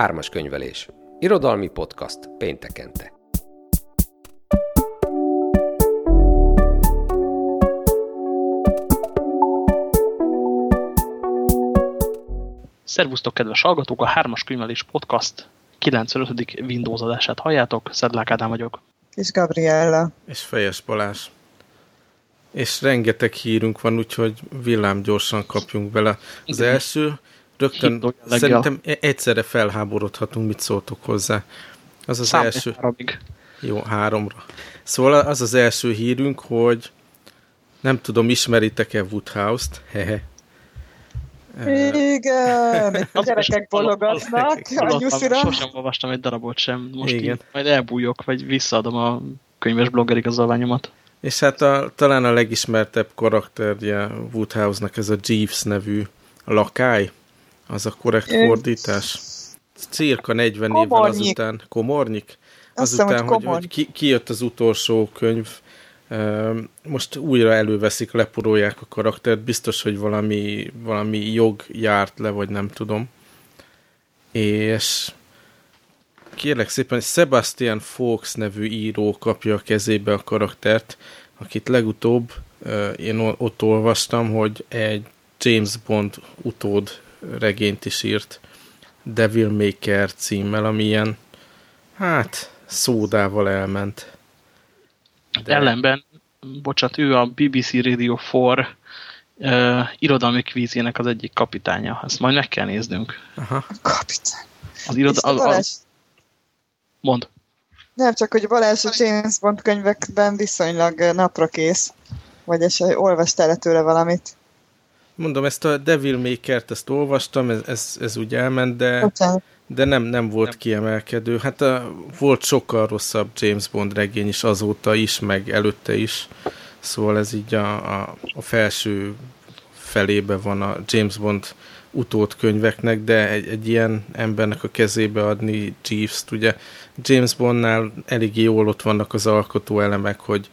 Ármas könyvelés. Irodalmi podcast péntekente. Szervusztok, kedves hallgatók! A Hármas könyvelés podcast 95. Windows adását halljátok. Szedlák Ádám vagyok. És Gabriella. És Fejes Balázs. És rengeteg hírünk van, úgyhogy villám gyorsan kapjunk bele. Az Igen. első, rögtön szerintem e- egyszerre felháborodhatunk, mit szóltok hozzá. Az az Szám első... Háromig. Jó, háromra. Szóval az az első hírünk, hogy nem tudom, ismeritek-e Woodhouse-t? Hehe. Igen, a gyerekek bologatnak a nyuszira. Sosem olvastam egy darabot sem, most Igen. Így, majd elbújok, vagy visszaadom a könyves blogger igazolványomat. És hát a, talán a legismertebb karakterje Woodhouse-nak ez a Jeeves nevű lakály, az a korrekt fordítás. Cirka 40 Komornyik. évvel azután, Komornyik? Azután, hogy, hogy ki, kijött az utolsó könyv, most újra előveszik, leporolják a karaktert, biztos, hogy valami, valami jog járt le, vagy nem tudom. És kérlek szépen, Sebastian Fox nevű író kapja a kezébe a karaktert, akit legutóbb én ott olvastam, hogy egy James Bond utód regényt is írt, Devil Maker címmel, ami ilyen, hát, szódával elment. De... Ellenben, bocsánat, ő a BBC Radio 4 uh, irodalmi kvízének az egyik kapitánya. Ezt majd meg kell néznünk. Aha. Kapitány. Az irodalmi... Az, az... Mond. Nem, csak hogy Balázs a James Bond könyvekben viszonylag napra kész. Vagy esetleg olvastál -e tőle valamit? Mondom, ezt a Devil Maker-t, ezt olvastam, ez, ez, ez úgy elment, de, okay. de nem, nem volt kiemelkedő. Hát a, volt sokkal rosszabb James Bond regény is azóta is, meg előtte is. Szóval ez így a, a, a felső felébe van a James Bond utód könyveknek, de egy, egy ilyen embernek a kezébe adni Jeeves-t, ugye James Bondnál elég jól ott vannak az alkotó elemek, hogy,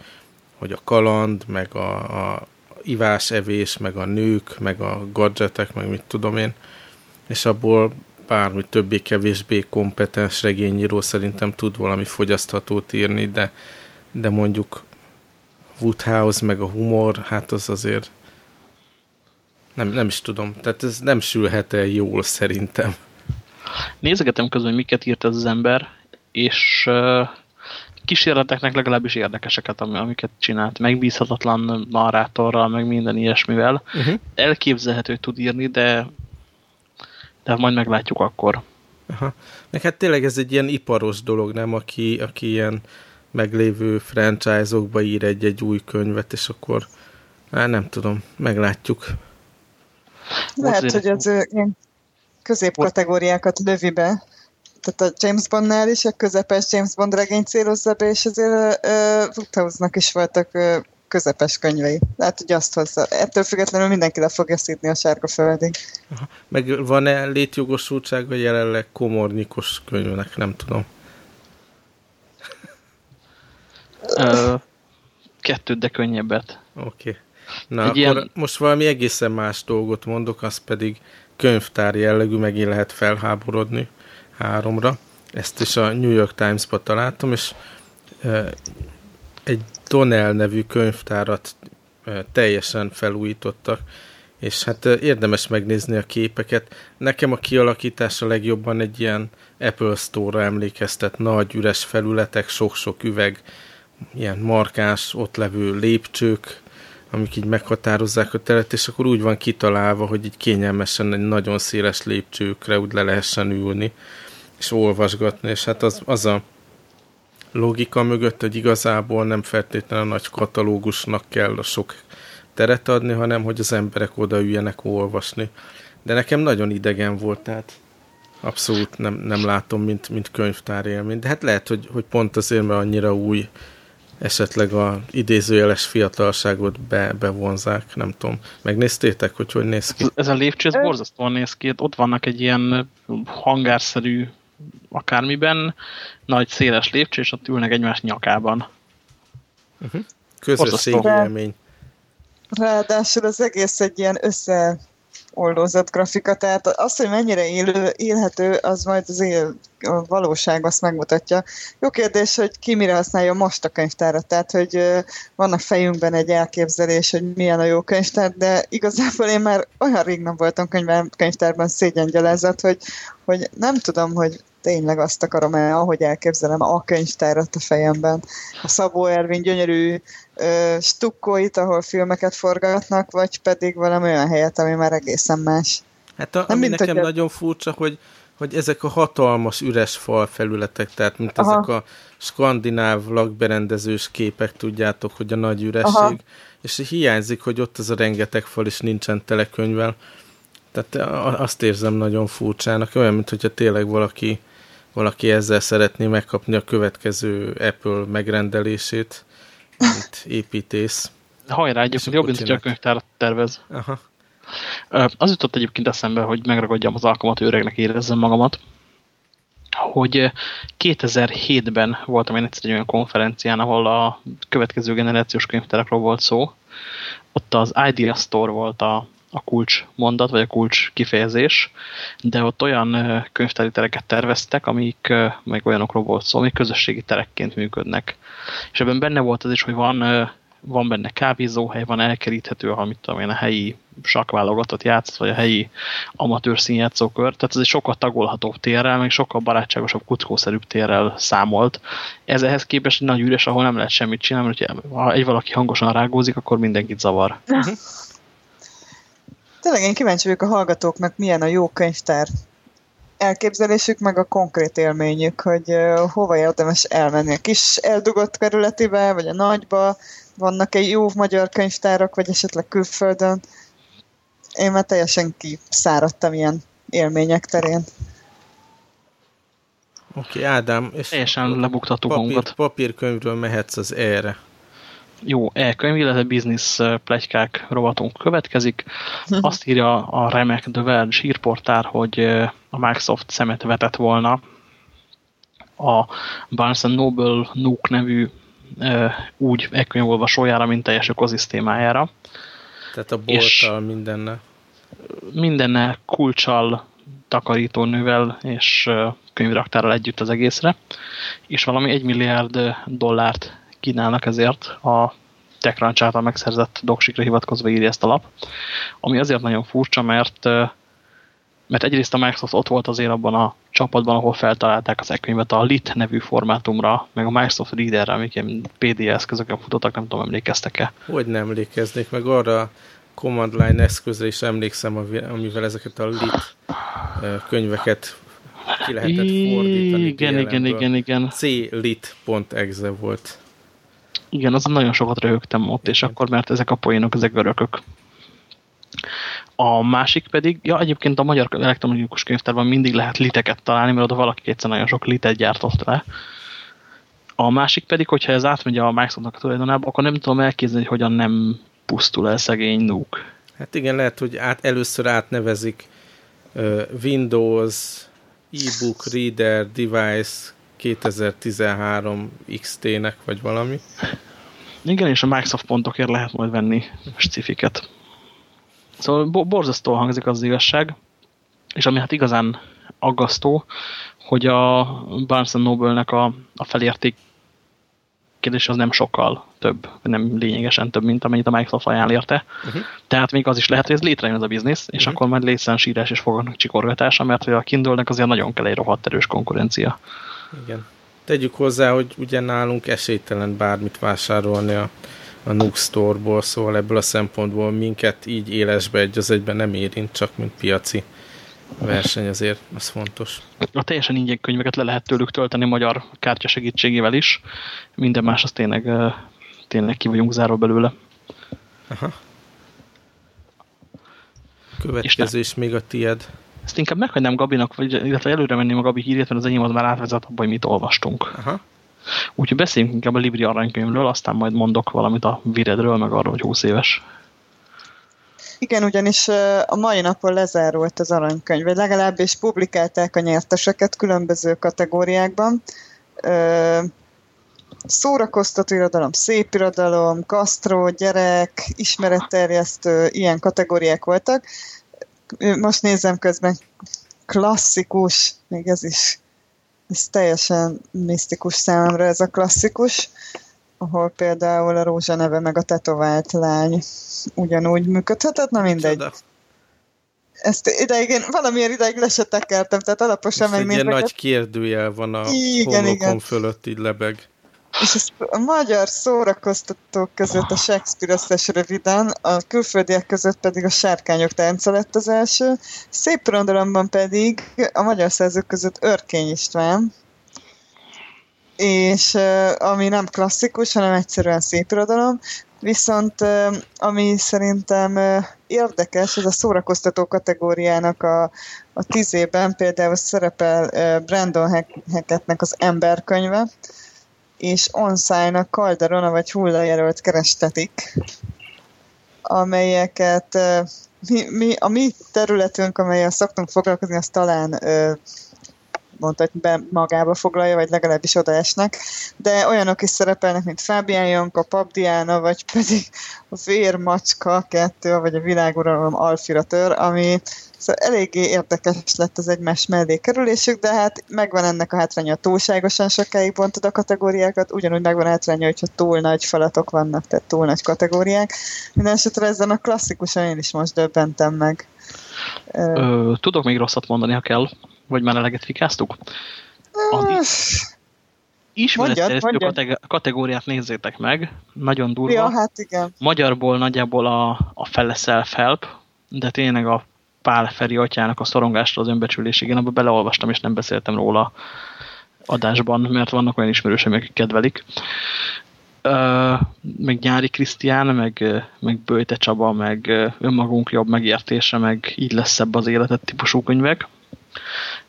hogy a kaland, meg a, a ivás-evés, meg a nők, meg a gadgetek, meg mit tudom én, és abból bármi többé-kevésbé kompetens regényíró szerintem tud valami fogyaszthatót írni, de, de mondjuk Woodhouse, meg a humor, hát az azért nem, nem is tudom. Tehát ez nem sülhet el jól szerintem. Nézegetem közben, hogy miket írt ez az ember, és kísérleteknek legalábbis érdekeseket, amiket csinált. Megbízhatatlan narrátorral, meg minden ilyesmivel. Uh -huh. Elképzelhető, hogy tud írni, de, de majd meglátjuk akkor. Aha. Meg hát tényleg ez egy ilyen iparos dolog, nem? Aki, aki ilyen meglévő franchise-okba ír egy-egy új könyvet, és akkor hát nem tudom, meglátjuk. Lehet, hogy az ilyen középkategóriákat lövi be tehát a James Bondnál is a közepes James Bond regény célozza be, és azért uh, is voltak uh, közepes könyvei. Lehet, hogy azt hozza. Ettől függetlenül mindenki le fogja szítni a sárga földig. Meg van-e létjogosultsága jelenleg komornyikos könyvnek? Nem tudom. Ö, kettőt, de könnyebbet. Oké. Okay. Na, Egy akkor ilyen... most valami egészen más dolgot mondok, az pedig könyvtár jellegű, megint lehet felháborodni háromra. Ezt is a New York Times-ba találtam, és egy Donnell nevű könyvtárat teljesen felújítottak, és hát érdemes megnézni a képeket. Nekem a kialakítás a legjobban egy ilyen Apple Store-ra emlékeztet, nagy üres felületek, sok-sok üveg, ilyen markáns, ott levő lépcsők, amik így meghatározzák a teret, és akkor úgy van kitalálva, hogy így kényelmesen egy nagyon széles lépcsőkre úgy le lehessen ülni és olvasgatni, és hát az, az a logika mögött, hogy igazából nem feltétlenül a nagy katalógusnak kell a sok teret adni, hanem hogy az emberek odaüljenek olvasni. De nekem nagyon idegen volt, tehát abszolút nem, nem látom, mint, mint könyvtár élmény. De hát lehet, hogy, hogy pont azért, mert annyira új, esetleg a idézőjeles fiatalságot be, bevonzák, nem tudom. Megnéztétek, hogy hogy néz ki? Ez a lépcső, ez borzasztóan néz ki. Ott vannak egy ilyen hangárszerű akármiben, nagy széles lépcső, és ott ülnek egymás nyakában. Uh mhm. -huh. Közös élmény. Ráadásul az egész egy ilyen össze oldózott grafika, tehát az, hogy mennyire élő, élhető, az majd az él, a valóság azt megmutatja. Jó kérdés, hogy ki mire használja most a könyvtárat, tehát hogy vannak fejünkben egy elképzelés, hogy milyen a jó könyvtár, de igazából én már olyan rég nem voltam könyvben, könyvtárban szégyengyalázat, hogy, hogy nem tudom, hogy tényleg azt akarom el, ahogy elképzelem a könyvtárat a fejemben. A Szabó Ervin gyönyörű ö, stukkóit, ahol filmeket forgatnak, vagy pedig valami olyan helyet, ami már egészen más. Hát a, Nem ami mint, nekem hogy nagyon furcsa, hogy, hogy ezek a hatalmas üres falfelületek, tehát mint Aha. ezek a skandináv lakberendezős képek, tudjátok, hogy a nagy üresség, Aha. és hiányzik, hogy ott az a rengeteg fal is nincsen telekönyvvel. Tehát azt érzem nagyon furcsának, olyan, mint hogyha tényleg valaki, valaki ezzel szeretné megkapni a következő Apple megrendelését, mint építész. Hajrá, egyébként jobb, mint hogy a könyvtárat tervez. Aha. Az jutott egyébként eszembe, hogy megragadjam az alkalmat, öregnek érezzem magamat, hogy 2007-ben voltam én egyszer egy olyan konferencián, ahol a következő generációs könyvtárakról volt szó. Ott az Idea Store volt a, a kulcs mondat, vagy a kulcs kifejezés, de ott olyan könyvtári tereket terveztek, amik meg olyanokról volt szó, amik közösségi terekként működnek. És ebben benne volt az is, hogy van, van benne kávézóhely, van elkeríthető, ha mit tudom én, a helyi sakválogatott játsz, vagy a helyi amatőr színjátszókör, tehát ez egy sokkal tagolhatóbb térrel, meg sokkal barátságosabb, kuckószerűbb térrel számolt. Ez ehhez képest egy nagy üres, ahol nem lehet semmit csinálni, mert ha egy valaki hangosan rágózik, akkor mindenkit zavar. Tényleg én kíváncsi vagyok a hallgatóknak, milyen a jó könyvtár elképzelésük, meg a konkrét élményük, hogy uh, hova érdemes elmenni. A kis eldugott kerületibe, vagy a nagyba, vannak-e jó magyar könyvtárak, vagy esetleg külföldön. Én már teljesen kiszáradtam ilyen élmények terén. Oké, okay, Ádám, és teljesen lebuktató papír, Papírkönyvről mehetsz az erre jó e-könyv, illetve biznisz plegykák rovatunk következik. Azt írja a remek The Verge hírportár, hogy a Microsoft szemet vetett volna a Barnes Noble Nook nevű úgy e-könyvolvasójára, mint teljes ökoszisztémájára. Tehát a bolttal mindenne. Mindenne kulcsal, takarítónővel és könyvraktárral együtt az egészre, és valami egy milliárd dollárt kínálnak ezért a TechCrunch által megszerzett doksikra hivatkozva írja ezt a lap. Ami azért nagyon furcsa, mert mert egyrészt a Microsoft ott volt azért abban a csapatban, ahol feltalálták az e-könyvet a LIT nevű formátumra, meg a Microsoft Readerre, amik ilyen PD eszközökön futottak, nem tudom, emlékeztek-e? Hogy nem emlékeznék, meg arra a command line eszközre is emlékszem, amivel ezeket a LIT könyveket ki lehetett fordítani. Igen, igen, igen, igen. clit.exe volt. Igen, azon nagyon sokat röhögtem ott, és akkor, mert ezek a poénok, ezek örökök. A másik pedig, ja egyébként a magyar elektronikus könyvtárban mindig lehet liteket találni, mert oda valaki egyszer nagyon sok litet gyártott le. A másik pedig, hogyha ez átmegy a Microsoftnak a tulajdonába, akkor nem tudom elképzelni, hogy hogyan nem pusztul el szegény Nuke. Hát igen, lehet, hogy át, először átnevezik uh, Windows, e-book, reader, device, 2013 XT-nek, vagy valami. Igen, és a Microsoft pontokért lehet majd venni cifiket. Szóval borzasztó hangzik az igazság, és ami hát igazán aggasztó, hogy a Barnes Noble-nek a, a felértékelés az nem sokkal több, nem lényegesen több, mint amennyit a Microsoft ajánl érte. Uh -huh. Tehát még az is lehet, hogy ez létrejön ez a biznisz, és uh. -huh. akkor majd létszen sírás és fognak csikorgatása, mert a Kindle-nek azért nagyon kell egy rohadt erős konkurencia. Igen. Tegyük hozzá, hogy ugye nálunk esélytelen bármit vásárolni a, a Nook Store-ból, szóval ebből a szempontból minket így élesbe egy az egyben nem érint, csak mint piaci verseny azért, az fontos. A teljesen ingyen könyveket le lehet tőlük tölteni magyar kártya segítségével is, minden más az tényleg, tényleg ki vagyunk zárva belőle. Aha. Következő is még a tied. Ezt inkább meghagynám Gabinak, vagy, illetve előre menném a Gabi hírét, mert az enyém az már átvezet abba, hogy mit olvastunk. Aha. Úgyhogy beszéljünk inkább a Libri aranykönyvről, aztán majd mondok valamit a Viredről, meg arról, hogy 20 éves. Igen, ugyanis a mai napon lezárult az aranykönyv, vagy legalábbis publikálták a nyerteseket különböző kategóriákban. Szórakoztató irodalom, szép irodalom, kasztró, gyerek, ismeretterjesztő, ilyen kategóriák voltak most nézem közben, klasszikus, még ez is, ez teljesen misztikus számomra ez a klasszikus, ahol például a Rózsa neve meg a tetovált lány ugyanúgy működhetett, na mindegy. Csoda. Ezt ideig, én valamiért ideig le se tekertem, tehát alaposan megnézem. Egy nagy kérdőjel van a igen, igen. fölött, így lebeg. És a magyar szórakoztatók között a Shakespeare összes röviden, a külföldiek között pedig a Sárkányok tánca lett az első. Szép rondalomban pedig a magyar szerzők között Örkény István, és ami nem klasszikus, hanem egyszerűen szép irodalom, viszont ami szerintem érdekes, ez a szórakoztató kategóriának a, a tízében például szerepel Brandon Hackettnek az Emberkönyve, és Onszájnak Calderona vagy hullajelölt kerestetik, amelyeket mi, mi, a mi területünk, amelyel szoktunk foglalkozni, az talán mondta, hogy be magába foglalja, vagy legalábbis odaesnek, de olyanok is szerepelnek, mint Fábián Janka, Pabdiana, vagy pedig a Vérmacska kettő, vagy a Világuralom Alfiratőr, ami szóval eléggé érdekes lett az egymás mellé kerülésük, de hát megvan ennek a hátránya, túlságosan sokáig bontod a kategóriákat, ugyanúgy megvan a hátránya, hogyha túl nagy falatok vannak, tehát túl nagy kategóriák. Mindenesetre ezen a klasszikusan én is most döbbentem meg. Ö, tudok még rosszat mondani, ha kell. Vagy már eleget fikáztuk? Ismeretterjesztő kategóriát nézzétek meg, nagyon durva. Ja, hát igen. Magyarból nagyjából a, a fele self-help, de tényleg a Pál Feri atyának a szorongásra az önbecsülésig. Én abban beleolvastam, és nem beszéltem róla adásban, mert vannak olyan ismerősek, akik kedvelik. Uh, meg Nyári Krisztián, meg, meg Böjte Csaba, meg önmagunk jobb megértése, meg így lesz szebb az életet típusú könyvek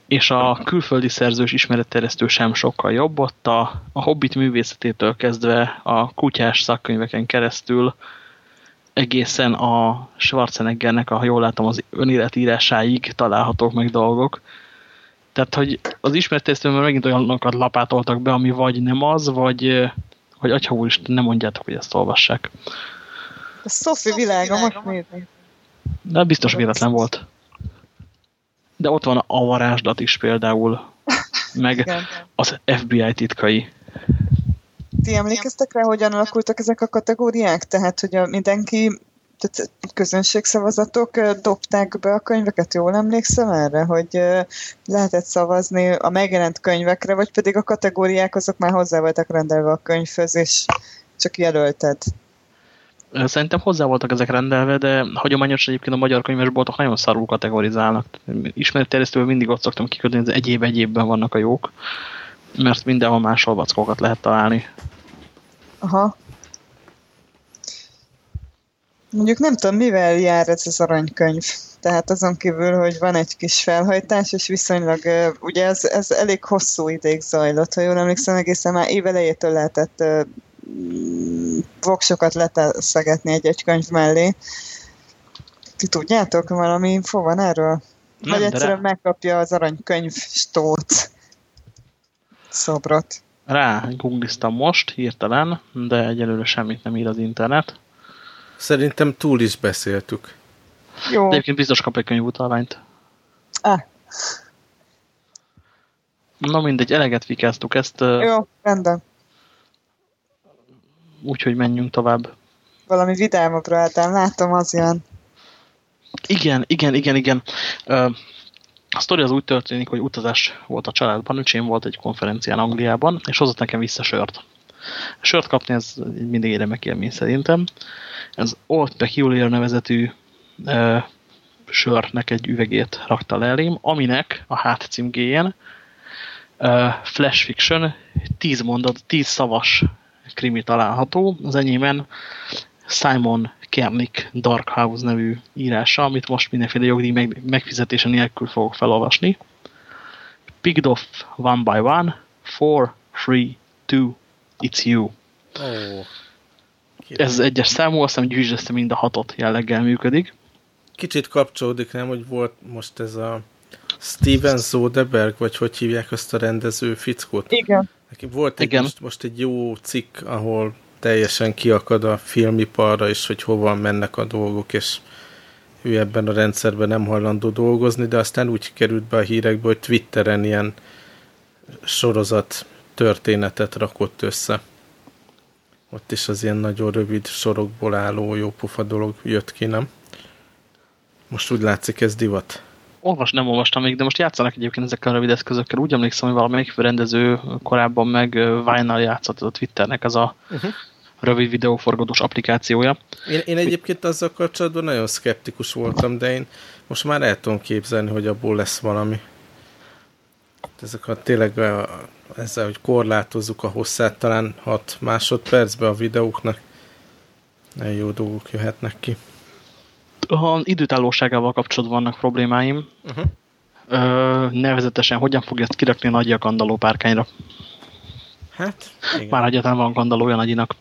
és a külföldi szerzős ismeretterjesztő sem sokkal jobb. Ott a, a Hobbit művészetétől kezdve a kutyás szakkönyveken keresztül egészen a Schwarzeneggernek, ha jól látom, az önéletírásáig találhatók meg dolgok. Tehát, hogy az ismertesztőben megint olyanokat lapátoltak be, ami vagy nem az, vagy, vagy atya is nem mondjátok, hogy ezt olvassák. A Sophie világa, most nézni. De biztos véletlen volt de ott van a varázslat is például, meg az FBI titkai. Ti emlékeztek rá, hogyan alakultak ezek a kategóriák? Tehát, hogy a mindenki tehát közönségszavazatok dobták be a könyveket, jól emlékszem erre, hogy lehetett szavazni a megjelent könyvekre, vagy pedig a kategóriák azok már hozzá voltak rendelve a könyvhöz, és csak jelölted. Szerintem hozzá voltak ezek rendelve, de hagyományos egyébként a magyar könyvesboltok nagyon szarul kategorizálnak. Ismeretterjesztőből mindig ott szoktam kikötni, hogy az egyéb egyébben vannak a jók, mert mindenhol máshol vackokat lehet találni. Aha. Mondjuk nem tudom, mivel jár ez az aranykönyv. Tehát azon kívül, hogy van egy kis felhajtás, és viszonylag, ugye ez, ez elég hosszú ideig zajlott, ha jól emlékszem, egészen már évelejétől lehetett voksokat leteszegetni egy-egy könyv mellé. Ti tudjátok, valami info van erről? Nem, Vagy egyszerűen rá... megkapja az aranykönyv stót szobrot. Rá googliztam most hirtelen, de egyelőre semmit nem ír az internet. Szerintem túl is beszéltük. Jó. De egyébként biztos kap egy könyvutalványt. Ah. Na mindegy, eleget fikáztuk ezt. Jó, rendben úgyhogy menjünk tovább. Valami vidámabbra álltál, látom, az jön. Igen, igen, igen, igen. A sztori az úgy történik, hogy utazás volt a családban, öcsém volt egy konferencián Angliában, és hozott nekem vissza sört. A sört kapni ez mindig egy remek élmény szerintem. Ez Old Peculiar nevezetű uh, sörnek egy üvegét rakta le elém, aminek a hátcímgéjén uh, Flash Fiction 10 mondat, 10 szavas krimi található. Az enyémen Simon Kernick Dark House nevű írása, amit most mindenféle jogdíj meg, megfizetése nélkül fogok felolvasni. Picked off one by one, four, three, two, it's you. Oh. Ez egyes számú, azt hiszem gyűjtsd mind a hatot jelleggel működik. Kicsit kapcsolódik, nem, hogy volt most ez a Steven Soderbergh, vagy hogy hívják azt a rendező fickót? Igen. Neki volt egy, Igen. Most, most egy jó cikk, ahol teljesen kiakad a filmiparra, és hogy hova mennek a dolgok, és ő ebben a rendszerben nem hajlandó dolgozni, de aztán úgy került be a hírekbe, hogy Twitteren ilyen sorozat történetet rakott össze. Ott is az ilyen nagyon rövid sorokból álló jó pufa dolog jött ki, nem? Most úgy látszik, ez divat. Olvas, nem olvastam még, de most játszanak egyébként ezekkel a rövid eszközökkel. Úgy emlékszem, hogy valamelyik rendező korábban meg Vine-nal játszott a Twitternek az a uh -huh. rövid videóforgatós applikációja. Én, én egyébként azzal kapcsolatban nagyon szkeptikus voltam, de én most már el tudom képzelni, hogy abból lesz valami. Ezek a tényleg a, ezzel, hogy korlátozzuk a hosszát, talán 6 másodpercbe a videóknak, nagyon jó dolgok jöhetnek ki. Ha időtállóságával kapcsolatban vannak problémáim, uh -huh. ö, nevezetesen hogyan fogja ezt kirakni a nagyja kandaló párkányra? Hát, igen. Már egyáltalán van kandalója nagyinak.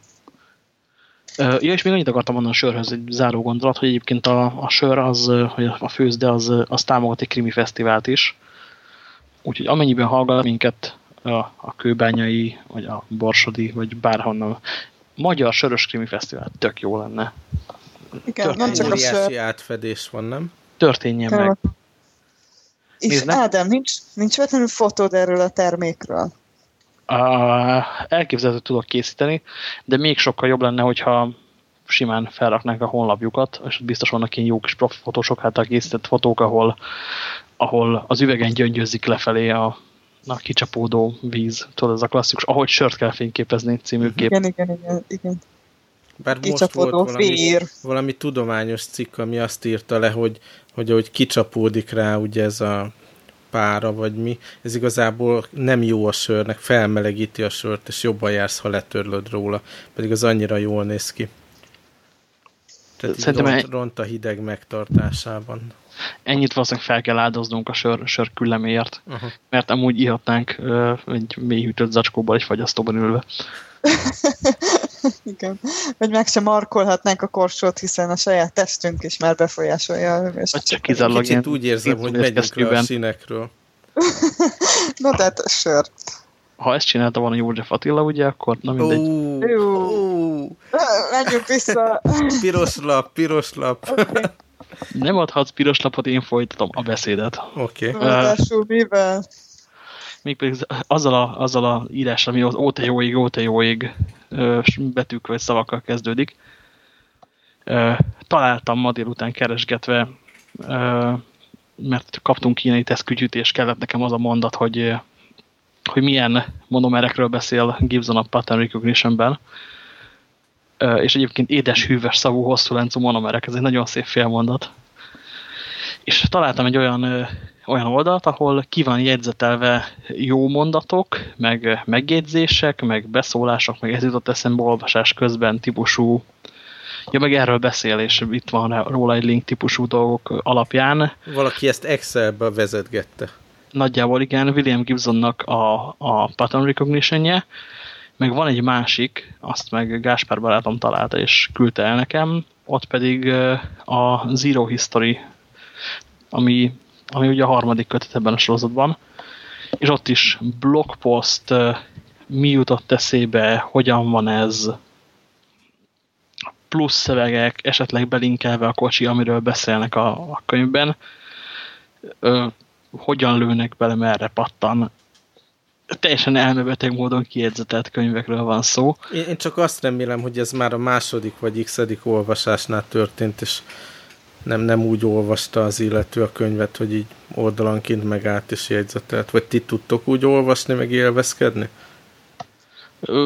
Ja, és még annyit akartam mondani a sörhöz, egy záró gondolat, hogy egyébként a, a sör, az, hogy a főzde, az, az támogat egy krimi fesztivált is. Úgyhogy amennyiben hallgat minket a, a kőbányai, vagy a borsodi, vagy bárhonnan, magyar sörös krimi fesztivál tök jó lenne. Igen, nem csak a sör. átfedés van, nem? Történjen meg. És Néznek? Ádám, nincs, nincs vetlenül fotód erről a termékről? Uh, elképzelhető tudok készíteni, de még sokkal jobb lenne, hogyha simán felraknák a honlapjukat, és biztos vannak ilyen jó kis profi fotósok által készített fotók, ahol, ahol az üvegen gyöngyözik lefelé a, a kicsapódó víz. Tudod, ez a klasszikus, ahogy sört kell fényképezni című kép. Igen, igen, igen. igen. Bár most volt valami, valami tudományos cikk, ami azt írta le, hogy, hogy ahogy kicsapódik rá ugye ez a pára, vagy mi, ez igazából nem jó a sörnek, felmelegíti a sört, és jobban jársz, ha letörlöd róla, pedig az annyira jól néz ki. Tehát Szerintem ront, ront a hideg megtartásában. Ennyit valószínűleg fel kell áldoznunk a sör, sör külleméért, uh -huh. mert amúgy ihatnánk uh, egy mélyhűtött zacskóban, egy fagyasztóban ülve. Igen. Vagy meg sem markolhatnánk a korsót, hiszen a saját testünk is már befolyásolja a hőmérsékletet. Vagy csak kizárólag Kicsit úgy érzem, hogy megyünk le a színekről. Na, de hát sör. Ha ezt csinálta volna József Attila, ugye, akkor na mindegy. Uh, uh. Menjünk vissza. Piros lap, piros lap. Okay. Nem adhatsz piros lapot, én folytatom a beszédet. Oké. Okay. Uh, mivel? Mégpedig azzal a, azzal a írás, ami az óte jóig, óte jóig betűk vagy szavakkal kezdődik. Találtam ma délután keresgetve, mert kaptunk kínai tesztkütyűt, és kellett nekem az a mondat, hogy, hogy milyen monomerekről beszél Gibson a Pattern Recognition-ben. És egyébként édes, hűvös szavú, hosszú láncú monomerek, ez egy nagyon szép félmondat. És találtam egy olyan olyan oldalt, ahol ki van jegyzetelve jó mondatok, meg megjegyzések, meg beszólások, meg ez jutott eszembe olvasás közben típusú, ja meg erről beszél, és itt van róla egy link típusú dolgok alapján. Valaki ezt Excelbe vezetgette. Nagyjából igen, William Gibsonnak a, a pattern recognition meg van egy másik, azt meg Gáspár barátom találta és küldte el nekem, ott pedig a Zero History, ami ami ugye a harmadik kötet ebben a sorozatban, és ott is blogpost, mi jutott eszébe, hogyan van ez, plusz szövegek, esetleg belinkelve a kocsi, amiről beszélnek a, a könyvben, ö, hogyan lőnek bele, merre pattan. Teljesen elmebeteg módon kiegyzetett könyvekről van szó. Én, én csak azt remélem, hogy ez már a második vagy x olvasásnál történt, és nem, nem úgy olvasta az illető a könyvet, hogy így oldalanként megállt és jegyzetelt. Vagy ti tudtok úgy olvasni, meg élvezkedni?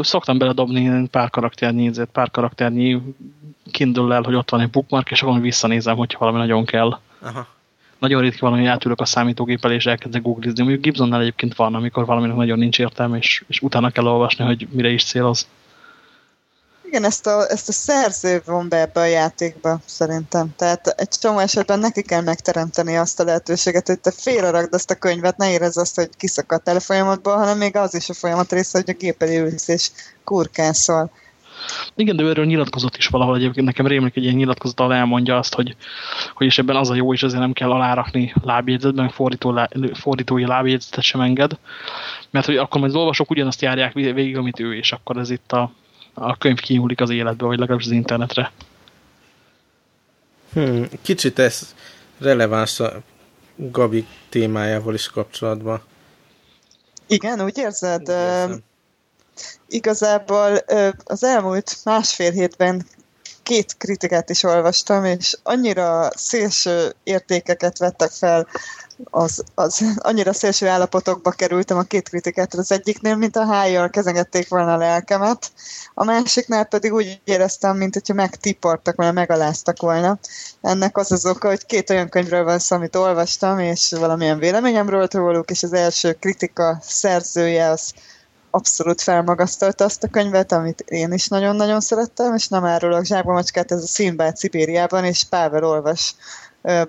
Szoktam beledobni pár karakternyi, pár karakternyi kindle el, hogy ott van egy bookmark, és akkor visszanézem, hogyha valami nagyon kell. Aha. Nagyon ritka van, hogy átülök a számítógéppel, és elkezdek googlizni. Mondjuk Gibsonnál egyébként van, amikor valaminek nagyon nincs értelme, és, és utána kell olvasni, hogy mire is céloz. Igen, ezt a, ezt a szerző von be ebbe a játékba, szerintem. Tehát egy csomó esetben neki kell megteremteni azt a lehetőséget, hogy te félrerakd azt a könyvet, ne érezd azt, hogy kiszakadtál a folyamatból, hanem még az is a folyamat része, hogy a gépen ülsz és kurkászol. Igen, de erről nyilatkozott is valahol egyébként. Nekem rémlik egy ilyen nyilatkozat, ahol elmondja azt, hogy, hogy és ebben az a jó, és ezért nem kell alárakni lábjegyzetben, fordító, lá, fordítói lábjegyzetet sem enged. Mert hogy akkor majd az olvasók ugyanazt járják végig, amit ő, és akkor ez itt a, a könyv kinyúlik az életbe, vagy legalábbis az internetre. Hmm, kicsit ez releváns a Gabi témájával is kapcsolatban. Igen, úgy érzed? Úgy igazából az elmúlt másfél hétben két kritikát is olvastam, és annyira szélső értékeket vettek fel, az, az annyira szélső állapotokba kerültem a két kritikát, az egyiknél, mint a hájjal kezengették volna a lelkemet, a másiknál pedig úgy éreztem, mint hogyha megtiportak volna, megaláztak volna. Ennek az az oka, hogy két olyan könyvről van szó, amit olvastam, és valamilyen véleményem volt róluk, és az első kritika szerzője az abszolút felmagasztalta azt a könyvet, amit én is nagyon-nagyon szerettem, és nem árulok zsákba macskát, ez a Színbád Szibériában, és Pável olvas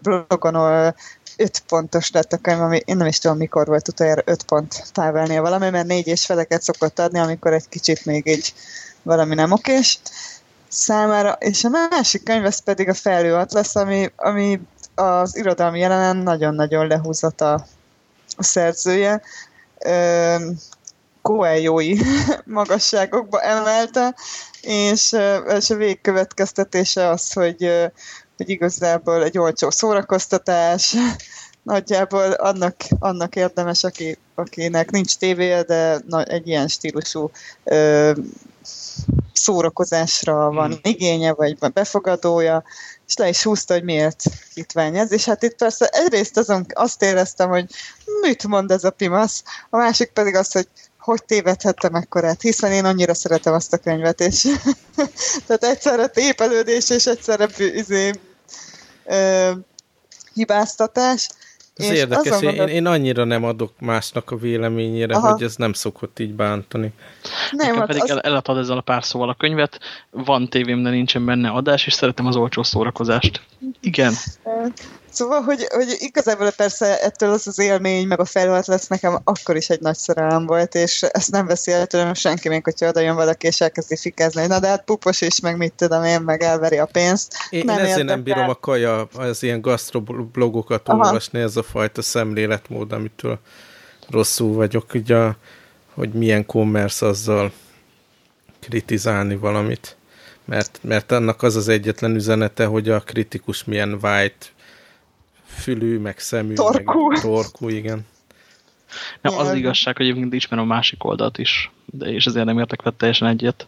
blogon öt pontos lett a könyv, ami én nem is tudom, mikor volt utoljára öt pont Pávelnél valami, mert négy és feleket szokott adni, amikor egy kicsit még így valami nem okés számára, és a másik könyv ez pedig a Felő lesz, ami, ami az irodalmi jelenen nagyon-nagyon lehúzott a, a szerzője. Coelho-i magasságokba emelte, és, és a végkövetkeztetése az, hogy, hogy igazából egy olcsó szórakoztatás, nagyjából annak, annak érdemes, aki, akinek nincs tévéje, de na, egy ilyen stílusú ö, szórakozásra van mm. igénye, vagy befogadója, és le is húzta, hogy miért hitványez. És hát itt persze egyrészt azon azt éreztem, hogy mit mond ez a pimasz, a másik pedig az, hogy hogy tévedhettem ekkorát, hiszen én annyira szeretem azt a könyvet, és tehát egyszerre tépelődés, és egyszerre izé, ö, hibáztatás. Ez és érdekes, én, én annyira nem adok másnak a véleményére, Aha. hogy ez nem szokott így bántani. Nem, Nekem hát pedig az... eladtad ezzel a pár szóval a könyvet, van tévém, de nincsen benne adás, és szeretem az olcsó szórakozást. Igen. Szóval, hogy, hogy igazából persze ettől az az élmény, meg a felület lesz nekem akkor is egy nagy szerelem volt, és ezt nem veszi el tőlem senki, még hogyha oda jön valaki, és elkezdi fikázni, hogy na de hát pupos is, meg mit tudom én, meg elveri a pénzt. Én, nem én ezért nem bírom el. a kaja, az ilyen gastroblogokat olvasni, ez a fajta szemléletmód, amitől rosszul vagyok, ugye, hogy milyen commerce azzal kritizálni valamit. Mert, mert annak az az egyetlen üzenete, hogy a kritikus milyen white fülű, meg szemű, torkú. meg torkú, igen. Nem, az, az igazság, hogy egyébként ismerem a másik oldalt is, de és ezért nem értek vele teljesen egyet.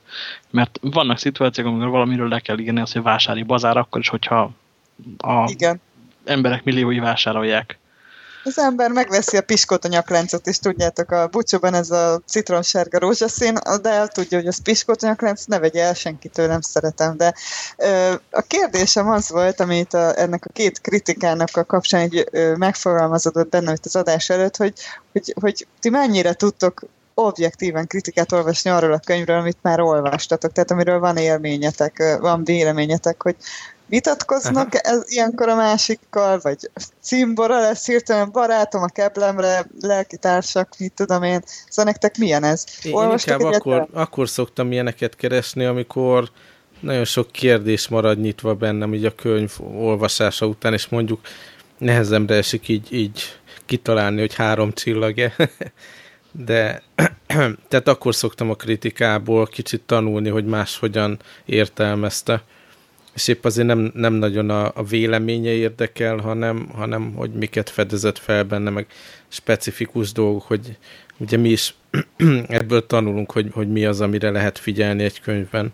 Mert vannak szituációk, amikor valamiről le kell írni, az, hogy vásári bazár, akkor is, hogyha a Igen. emberek milliói vásárolják. Az ember megveszi a piskót a nyakláncot, és tudjátok, a bucsóban ez a citronsárga rózsaszín, de el tudja, hogy az piskót a nyaklánc, ne vegye el, senkitől nem szeretem. De ö, a kérdésem az volt, amit a, ennek a két kritikának a kapcsán egy ö, megfogalmazódott benne hogy az adás előtt, hogy, hogy, hogy ti mennyire tudtok objektíven kritikát olvasni arról a könyvről, amit már olvastatok, tehát amiről van élményetek, van véleményetek, hogy vitatkoznak ez ilyenkor a másikkal, vagy cimbora lesz hirtelen barátom a keblemre, lelkitársak, mit tudom én. Szóval nektek milyen ez? Én, én inkább akkor, akkor szoktam ilyeneket keresni, amikor nagyon sok kérdés marad nyitva bennem így a könyv olvasása után, és mondjuk nehezemre esik így, így kitalálni, hogy három csillag-e. De tehát akkor szoktam a kritikából kicsit tanulni, hogy más hogyan értelmezte és épp azért nem, nem nagyon a, a véleménye érdekel, hanem, hanem hogy miket fedezett fel benne, meg specifikus dolgok, hogy ugye mi is ebből tanulunk, hogy, hogy mi az, amire lehet figyelni egy könyvben.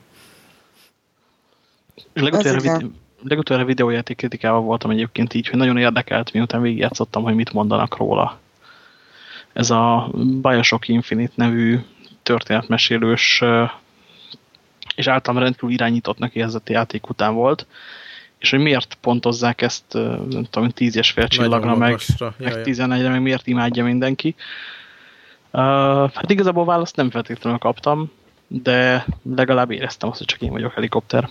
Legutoljára videójáték kritikával voltam egyébként így, hogy nagyon érdekelt, miután végigjátszottam, hogy mit mondanak róla. Ez a Bioshock Infinite nevű történetmesélős és általában rendkívül irányítottnak érzett játék után volt, és hogy miért pontozzák ezt, nem tudom, tízes fél csillagra, meg, meg 11-re, meg miért imádja mindenki. Uh, hát igazából választ nem feltétlenül kaptam, de legalább éreztem azt, hogy csak én vagyok helikopter.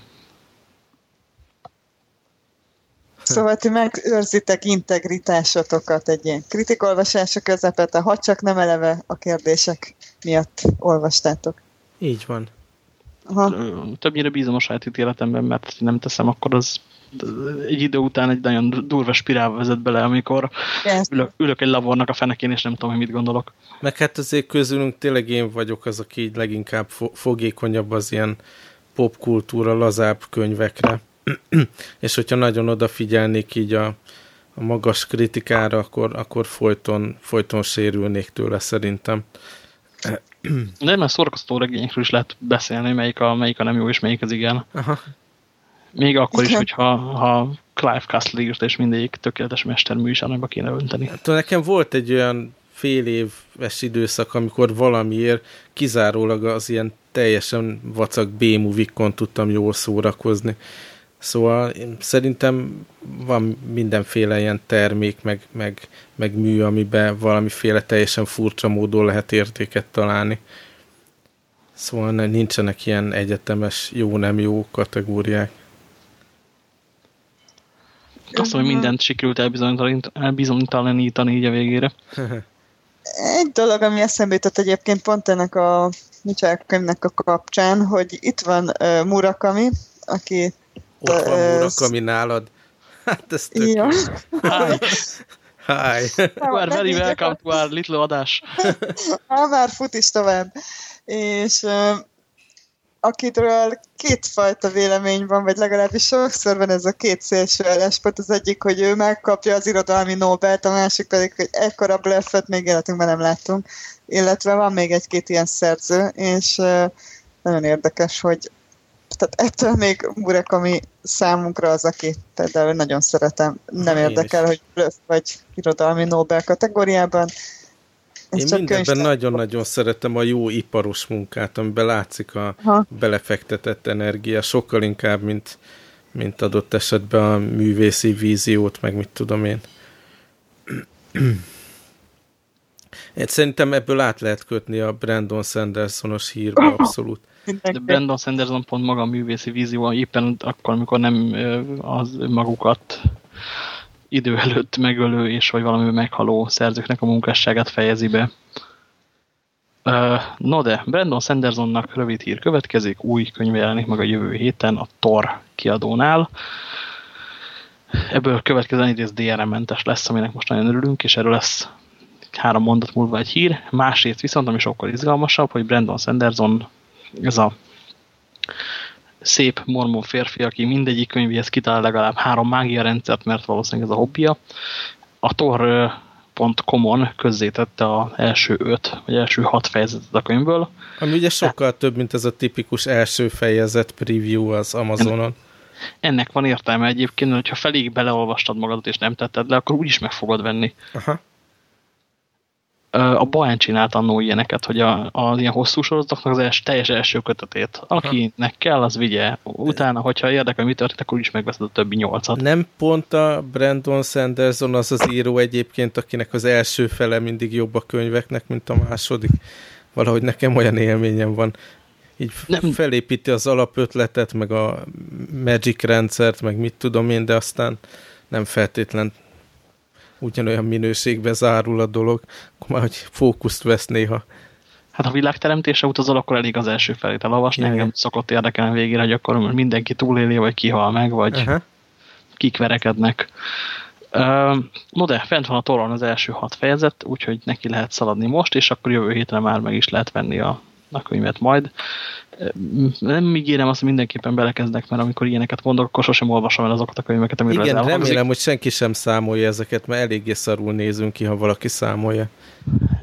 Szóval ti megőrzitek integritásotokat egy ilyen kritikolvasása közepete, ha csak nem eleve a kérdések miatt olvastátok. Így van. Aha. Többnyire bízom a saját ítéletemben, mert nem teszem, akkor az egy idő után egy nagyon durva spirál vezet bele, amikor ülök, ülök egy labornak a fenekén, és nem tudom, hogy mit gondolok. Meg hát azért közülünk tényleg én vagyok az, aki így leginkább fogékonyabb az ilyen popkultúra, lazább könyvekre. és hogyha nagyon odafigyelnék így a, a magas kritikára, akkor, akkor folyton, folyton sérülnék tőle szerintem. De mert szórakoztató regényekről is lehet beszélni, melyik a, melyik a nem jó, és melyik az igen. Aha. Még akkor is, hogyha ha Clive Castle írt, és mindegyik tökéletes mestermű is annak kéne önteni. Hát, nekem volt egy olyan fél éves időszak, amikor valamiért kizárólag az ilyen teljesen vacak b tudtam jól szórakozni. Szóval én szerintem van mindenféle ilyen termék, meg, meg, meg mű, amiben valamiféle teljesen furcsa módon lehet értéket találni. Szóval nincsenek ilyen egyetemes jó-nem jó kategóriák. Azt hogy mindent sikerült elbizonytalanítani így a végére. Egy dolog, ami eszembe jutott egyébként pont ennek a Micsák könyvnek a kapcsán, hogy itt van uh, Murakami, aki... Ott van uh, Murakami nálad. Hát ez tök ja. Hi. Hi. You are very welcome to our little adás. Ha már fut is tovább. És akitről kétfajta vélemény van, vagy legalábbis sokszor van ez a két szélső álláspont. Az egyik, hogy ő megkapja az irodalmi Nobel-t, a másik pedig, hogy ekkora blöffet még életünkben nem láttunk. Illetve van még egy-két ilyen szerző, és nagyon érdekes, hogy tehát ettől még Murakami számunkra az, aki például nagyon szeretem, nem érdekel, hogy bluff vagy irodalmi Nobel kategóriában, én mindenben nagyon-nagyon szeretem a jó iparos munkát, amiben látszik a ha. belefektetett energia, sokkal inkább, mint, mint adott esetben a művészi víziót, meg mit tudom én. Én szerintem ebből át lehet kötni a Brandon Sandersonos hírba abszolút. De Brandon Sanderson pont maga a művészi vízió, éppen akkor, amikor nem az magukat idő előtt megölő és vagy valami meghaló szerzőknek a munkásságát fejezi be. No de, Brandon Sandersonnak rövid hír következik, új könyv jelenik meg a jövő héten a Tor kiadónál. Ebből következően egyrészt DRM-mentes lesz, aminek most nagyon örülünk, és erről lesz három mondat múlva egy hír. Másrészt viszont, ami sokkal izgalmasabb, hogy Brandon Sanderson, ez a szép mormon férfi, aki mindegyik könyvéhez kitalál legalább három mágia rendszert, mert valószínűleg ez a hobbija. A tor.com-on közzétette az első öt, vagy első hat fejezetet a könyvből. Ami ugye sokkal több, mint ez a tipikus első fejezet preview az Amazonon. Ennek van értelme egyébként, hogyha felég beleolvastad magadat és nem tetted le, akkor úgyis meg fogod venni. Aha a Baen csinált annó ilyeneket, hogy a, az ilyen hosszú sorozatoknak az els, teljes első kötetét. Akinek kell, az vigye. Utána, hogyha érdekel, mi történt, akkor is megveszed a többi nyolcat. Nem pont a Brandon Sanderson az az író egyébként, akinek az első fele mindig jobb a könyveknek, mint a második. Valahogy nekem olyan élményem van. Így nem. felépíti az alapötletet, meg a Magic rendszert, meg mit tudom én, de aztán nem feltétlen ugyanolyan minőségbe zárul a dolog, akkor már hogy fókuszt vesz néha. Hát a világteremtése utazol, akkor elég az első felét elolvasni. Engem szokott érdekelni végére, hogy akkor mindenki túléli, vagy kihal meg, vagy uh -huh. kik verekednek. Uh, no de, fent van a toron az első hat fejezet, úgyhogy neki lehet szaladni most, és akkor jövő hétre már meg is lehet venni a, a könyvet majd nem ígérem azt, hogy mindenképpen belekezdek, mert amikor ilyeneket mondok, akkor sosem olvasom el azokat a könyveket, amiről Igen, remélem, hogy senki sem számolja ezeket, mert eléggé szarul nézünk ki, ha valaki számolja.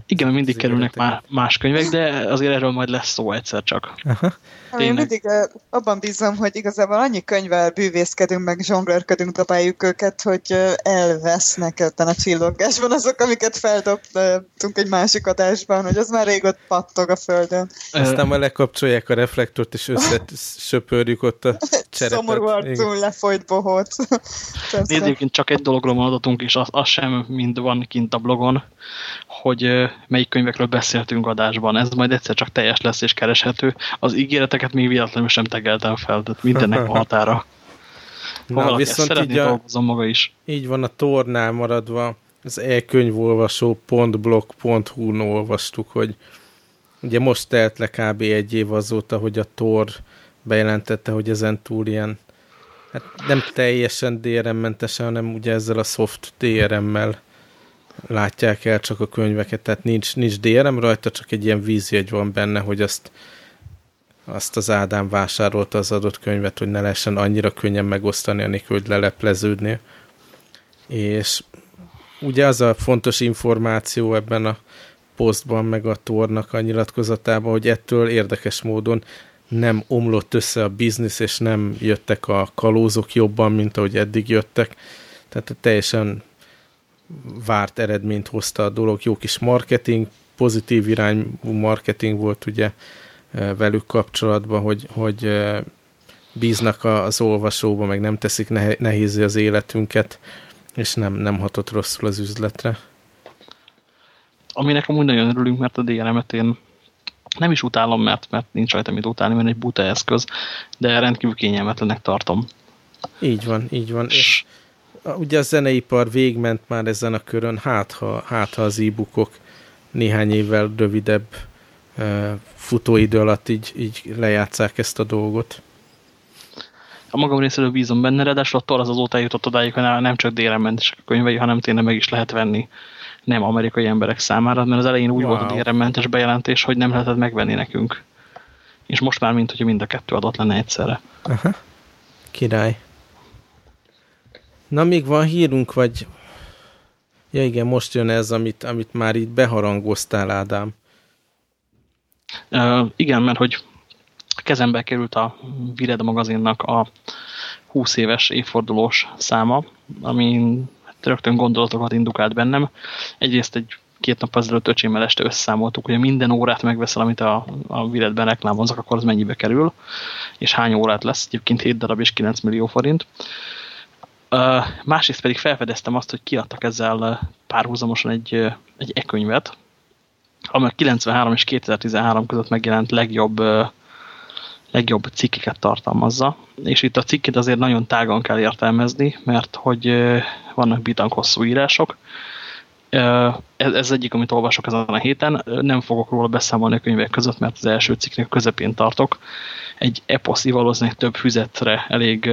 Igen, mindig kerülnek má, más könyvek, de azért erről majd lesz szó egyszer csak. Aha. Én mindig abban bízom, hogy igazából annyi könyvvel bűvészkedünk, meg zsonglőrködünk, dobáljuk őket, hogy elvesznek ebben a csillogásban azok, amiket feldobtunk egy másik adásban, hogy az már rég ott pattog a földön. Aztán már lekapcsolják a reflektort, és összesöpörjük ott a cserepet. Szomorú arcul lefolyt bohót. Nézzük, csak egy dologról van adatunk, és az, az sem mind van kint a blogon, hogy melyik könyvekről beszéltünk adásban. Ez majd egyszer csak teljes lesz és kereshető. Az ígéreteket még véletlenül sem tegeltem fel, tehát mindennek a határa. Ha Na, viszont így, a, maga is. így van a tornál maradva, az e-könyvolvasó.blog.hu-n olvastuk, hogy ugye most telt le kb. egy év azóta, hogy a Tor bejelentette, hogy ezen túl ilyen hát nem teljesen DRM-mentesen, hanem ugye ezzel a soft DRM-mel látják el csak a könyveket, tehát nincs, nincs DRM rajta, csak egy ilyen vízjegy van benne, hogy azt azt az Ádám vásárolta az adott könyvet, hogy ne lehessen annyira könnyen megosztani, anélkül, hogy lelepleződnél. És ugye az a fontos információ ebben a posztban, meg a tornak a nyilatkozatában, hogy ettől érdekes módon nem omlott össze a biznisz, és nem jöttek a kalózok jobban, mint ahogy eddig jöttek. Tehát teljesen várt eredményt hozta a dolog. Jó kis marketing, pozitív irányú marketing volt ugye e, velük kapcsolatban, hogy, hogy e, bíznak az olvasóba, meg nem teszik nehézé az életünket, és nem, nem hatott rosszul az üzletre. Aminek amúgy nagyon örülünk, mert a DRM-et én nem is utálom, mert, mert nincs rajta mit utálni, mert egy buta eszköz, de rendkívül kényelmetlenek tartom. Így van, így van. És ugye a zeneipar végment már ezen a körön, hát ha, hát ha az e-bookok néhány évvel rövidebb uh, futóidő alatt így, így lejátszák ezt a dolgot. A magam részéről bízom benne, ráadásul a az azóta jutott odáig, hogy nem csak délen mentek a könyvei, hanem tényleg meg is lehet venni nem amerikai emberek számára, mert az elején úgy wow. volt a délremmentes bejelentés, hogy nem lehetett megvenni nekünk. És most már, mint hogy mind a kettő adott lenne egyszerre. Aha. Király. Na, még van hírunk, vagy... Ja igen, most jön ez, amit, amit már itt beharangoztál, Ádám. Uh, igen, mert hogy kezembe került a Vired magazinnak a 20 éves évfordulós száma, ami rögtön gondolatokat indukált bennem. Egyrészt egy két nap ezelőtt öcsémmel este összeszámoltuk, hogy minden órát megveszel, amit a, a viredben reklámoznak, akkor az mennyibe kerül, és hány órát lesz, egyébként 7 darab és 9 millió forint. Uh, másrészt pedig felfedeztem azt, hogy kiadtak ezzel párhuzamosan egy, egy e-könyvet, amely 93 és 2013 között megjelent legjobb legjobb cikkeket tartalmazza. És itt a cikket azért nagyon tágan kell értelmezni, mert hogy vannak bitang hosszú írások. Ez, ez egyik, amit olvasok ezen a héten. Nem fogok róla beszámolni a könyvek között, mert az első cikknek közepén tartok. Egy eposzi valószínűleg több füzetre elég,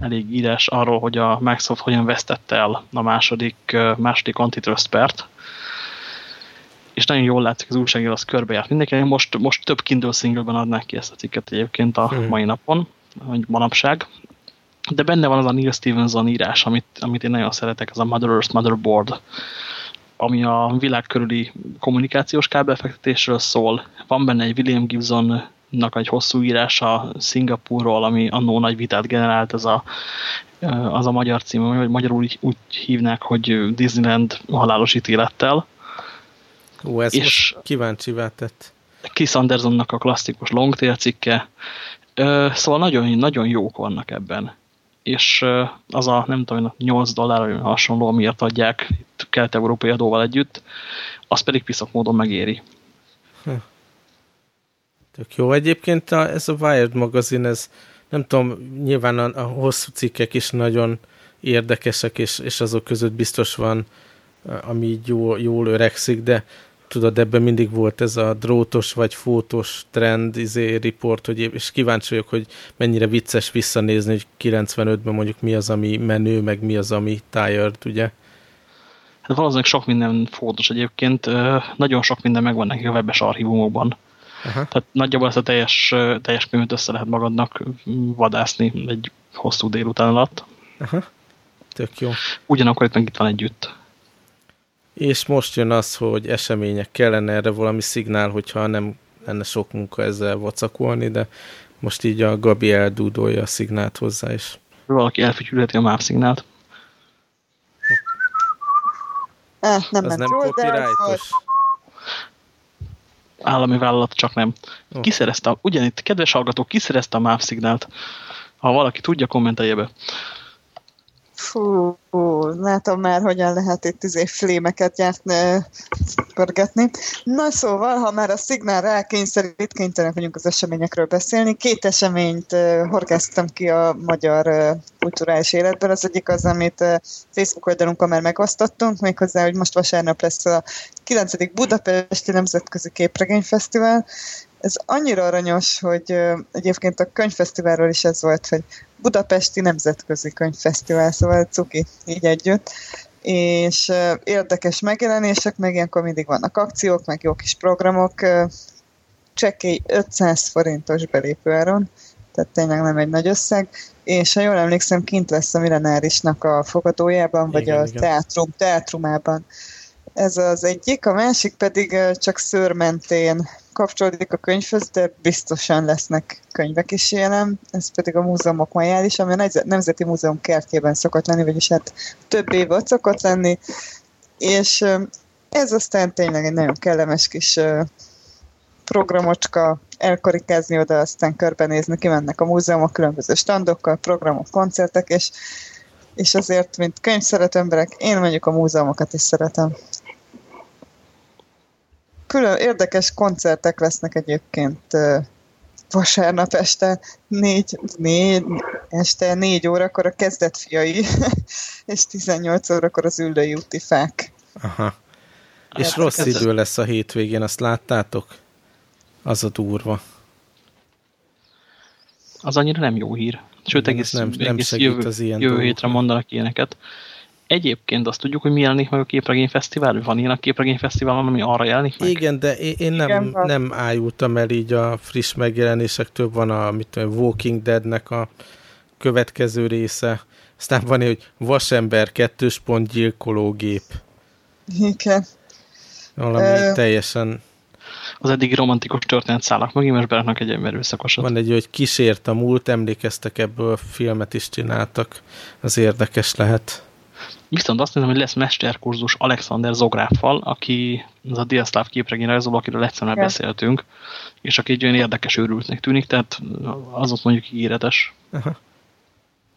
elég írás arról, hogy a Microsoft hogyan vesztette el a második, második antitrust pert és nagyon jól látszik az újságíró, az körbejárt mindenki. Most, most több Kindle singleben adnák ki ezt a cikket egyébként a hmm. mai napon, vagy manapság. De benne van az a Neil Stevenson írás, amit, amit én nagyon szeretek, az a Mother Earth Motherboard, ami a világ körüli kommunikációs kábelfektetésről szól. Van benne egy William Gibson egy hosszú írása Szingapurról, ami annó nagy vitát generált, ez a, az a magyar cím, vagy magyarul úgy, úgy hívnák, hogy Disneyland halálos ítélettel. Ó, ez és kíváncsi tett. Chris Andersonnak a klasszikus longtail cikke. Szóval nagyon, nagyon jók vannak ebben. És az a, nem tudom, 8 dollár, vagy hasonló, miért adják itt kelet-európai adóval együtt, az pedig piszok módon megéri. Hm. Tök jó. Egyébként a, ez a Wired magazin, ez nem tudom, nyilván a, a hosszú cikkek is nagyon érdekesek, és, és azok között biztos van, ami így jól, jól öregszik, de tudod, ebben mindig volt ez a drótos vagy fótos trend izé, report, hogy, és kíváncsi vagyok, hogy mennyire vicces visszanézni, hogy 95-ben mondjuk mi az, ami menő, meg mi az, ami tired, ugye? Hát valószínűleg sok minden fontos egyébként, nagyon sok minden megvan neki a webes archívumokban. Aha. Tehát nagyjából ezt a teljes, teljes könyvet össze lehet magadnak vadászni egy hosszú délután alatt. Aha. Tök jó. Ugyanakkor itt meg itt van együtt. És most jön az, hogy események kellene erre valami szignál, hogyha nem lenne sok munka ezzel vacakolni, de most így a Gabi eldúdolja a szignált hozzá is. Valaki elfütyülheti a MÁV szignált. Eh, nem az nem copyrightos. Állami vállalat, csak nem. Oh. Kiszerezte, a, ugyanitt, kedves hallgatók, kiszerezte a MÁV szignált. Ha valaki tudja, kommentelje be. Fú, látom már, hogyan lehet itt izé flémeket gyártni, pörgetni. Na szóval, ha már a szignál rákényszerít, kénytelenek vagyunk az eseményekről beszélni. Két eseményt uh, horgáztam ki a magyar uh, kulturális életből. Az egyik az, amit uh, Facebook oldalunkon már megosztottunk, méghozzá, hogy most vasárnap lesz a 9. Budapesti Nemzetközi Képregényfesztivál. Ez annyira aranyos, hogy egyébként a könyvfesztiválról is ez volt, hogy Budapesti Nemzetközi Könyvfesztivál, szóval cuki így együtt és érdekes megjelenések, meg ilyenkor mindig vannak akciók, meg jó kis programok, csekély 500 forintos belépőáron, tehát tényleg nem egy nagy összeg, és ha jól emlékszem, kint lesz a Millenárisnak a fogadójában, vagy igen, a igen. Teátrum, teátrumában. Ez az egyik, a másik pedig csak szőrmentén kapcsolódik a könyvhöz, de biztosan lesznek könyvek is jelen, ez pedig a múzeumok majális, ami a Nemzeti Múzeum kertjében szokott lenni, vagyis hát több év ott szokott lenni, és ez aztán tényleg egy nagyon kellemes kis programocska, elkorikázni oda, aztán körbenézni, kimennek a múzeumok különböző standokkal, programok, koncertek, és, és azért, mint könyvszerető emberek, én mondjuk a múzeumokat is szeretem. Külön érdekes koncertek lesznek egyébként vasárnap este négy, négy, este négy órakor a kezdetfiai, és 18 órakor az üldői úti fák. Aha. És hát, rossz idő lesz a hétvégén, azt láttátok? Az a durva. Az annyira nem jó hír. Sőt, egész, nem, nem egész jövő, az ilyen jövő hétre mondanak ilyeneket. Egyébként azt tudjuk, hogy mi jelenik meg a Képregényfesztivál? Van ilyen a Képregényfesztivál, ami arra jelenik meg? Igen, de én nem, Igen, nem ájultam el így a friss megjelenésektől. Van a mit tudom, Walking Deadnek a következő része. Aztán van, hogy Vasember kettős pont gyilkológép. Igen. Valami uh, teljesen az eddigi romantikus történetszálak meg Imes Bereknek egy erőszakosat. Van egy, hogy kísért a múlt, emlékeztek ebből filmet is csináltak. Az érdekes lehet. Viszont azt nézem, hogy lesz mesterkurzus Alexander Zográffal, aki az a Diaszláv képregényrajzoló, akiről egyszer már beszéltünk, és aki egy olyan érdekes őrültnek tűnik, tehát az ott mondjuk ígéretes. Aha.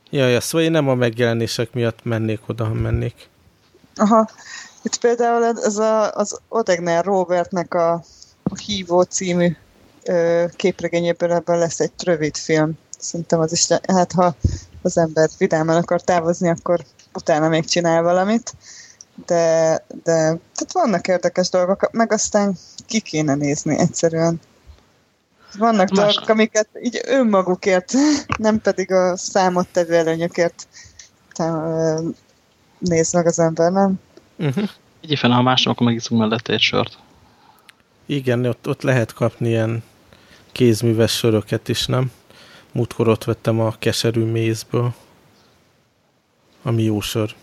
Jaj, ja, szóval én nem a megjelenések miatt mennék oda, ha mennék. Aha. Itt például ez a, az Odegner Robertnek a, a Hívó című ö, képregényéből ebben lesz egy rövid film. Szerintem az is, hát ha az ember vidáman akar távozni, akkor utána még csinál valamit. De, de tehát vannak érdekes dolgok, meg aztán ki kéne nézni egyszerűen. Vannak Más... dolgok, amiket így önmagukért, nem pedig a számottevő előnyökért néz meg az ember, nem? Uh -huh. Így fel, ha másnak, akkor megiszunk mellette egy sört. Igen, ott, ott lehet kapni ilyen kézműves söröket is, nem? Múltkor ott vettem a keserű mézből, ami jó sör.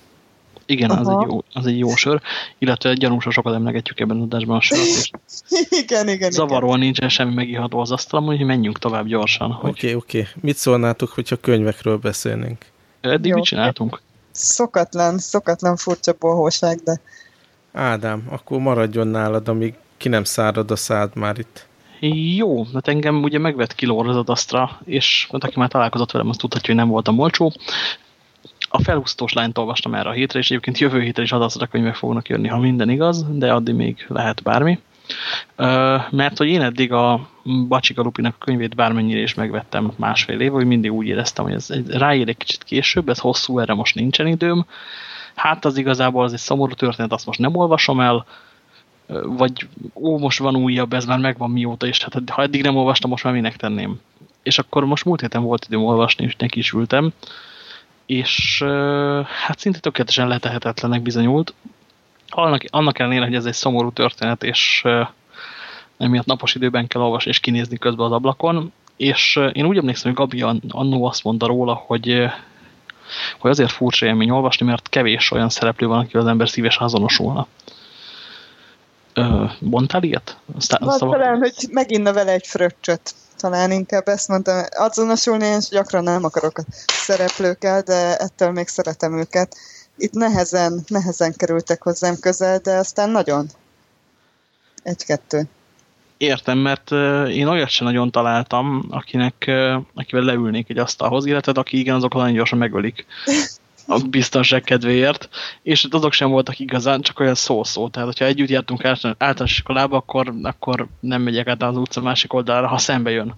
Igen, az egy, jó, az egy jó sör, illetve gyanúsra sokat emlegetjük ebben az adásban a sört, és igen, igen, zavaróan igen. nincsen semmi megiható az asztalon, hogy menjünk tovább gyorsan. Oké, okay, oké. Okay. Mit szólnátok, hogyha könyvekről beszélnénk? Eddig jó. mit csináltunk? Szokatlan, szokatlan furcsa bohóság, de... Ádám, akkor maradjon nálad, amíg ki nem szárad a szád már itt. Jó, mert engem ugye megvett kilóra az adasztra, és mert aki már találkozott velem, azt tudhatja, hogy nem voltam olcsó. A felhúztós lányt olvastam erre a hétre, és egyébként jövő hétre is adasztra könyvek fognak jönni, ha minden igaz, de addig még lehet bármi. Mert hogy én eddig a Bacsika Lupinak a könyvét bármennyire is megvettem másfél év, hogy mindig úgy éreztem, hogy ez ráér egy kicsit később, ez hosszú, erre most nincsen időm. Hát az igazából az egy szomorú történet, azt most nem olvasom el, vagy ó, most van újabb, ez már megvan mióta, és hát ha eddig nem olvastam, most már minek tenném. És akkor most múlt héten volt időm olvasni, és neki is ültem, és hát szinte tökéletesen letehetetlenek bizonyult. Annak, annak ellenére, hogy ez egy szomorú történet, és emiatt napos időben kell olvasni és kinézni közben az ablakon, és én úgy emlékszem, hogy Gabi annó azt mondta róla, hogy, hogy azért furcsa élmény olvasni, mert kevés olyan szereplő van, akivel az ember szívesen azonosulna. Mondtál ilyet? Aztán, talán, hogy meginna vele egy fröccsöt. Talán inkább ezt mondtam. Azonosulni én gyakran nem akarok a szereplőkkel, de ettől még szeretem őket. Itt nehezen, nehezen kerültek hozzám közel, de aztán nagyon. Egy-kettő. Értem, mert én olyat sem nagyon találtam, akinek, akivel leülnék egy asztalhoz, illetve aki igen, azok nagyon gyorsan megölik. a biztonság kedvéért, és azok sem voltak igazán, csak olyan szó-szó. Tehát, hogyha együtt jártunk általános iskolába, akkor, akkor nem megyek át az utca másik oldalára, ha szembe jön.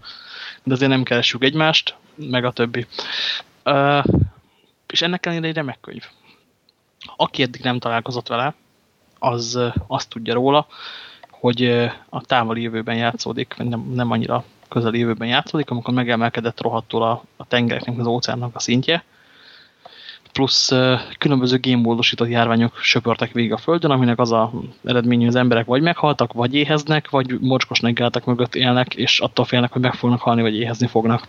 De azért nem keressük egymást, meg a többi. Uh, és ennek ellenére egy remek könyv. Aki eddig nem találkozott vele, az azt tudja róla, hogy a távoli jövőben játszódik, vagy nem, nem annyira közeli jövőben játszódik, amikor megemelkedett rohadtul a, a tengereknek, az óceánnak a szintje, plusz különböző génmódosított járványok söpörtek végig a Földön, aminek az a eredmény, hogy az emberek vagy meghaltak, vagy éheznek, vagy mocskos neggátak mögött élnek, és attól félnek, hogy meg fognak halni, vagy éhezni fognak.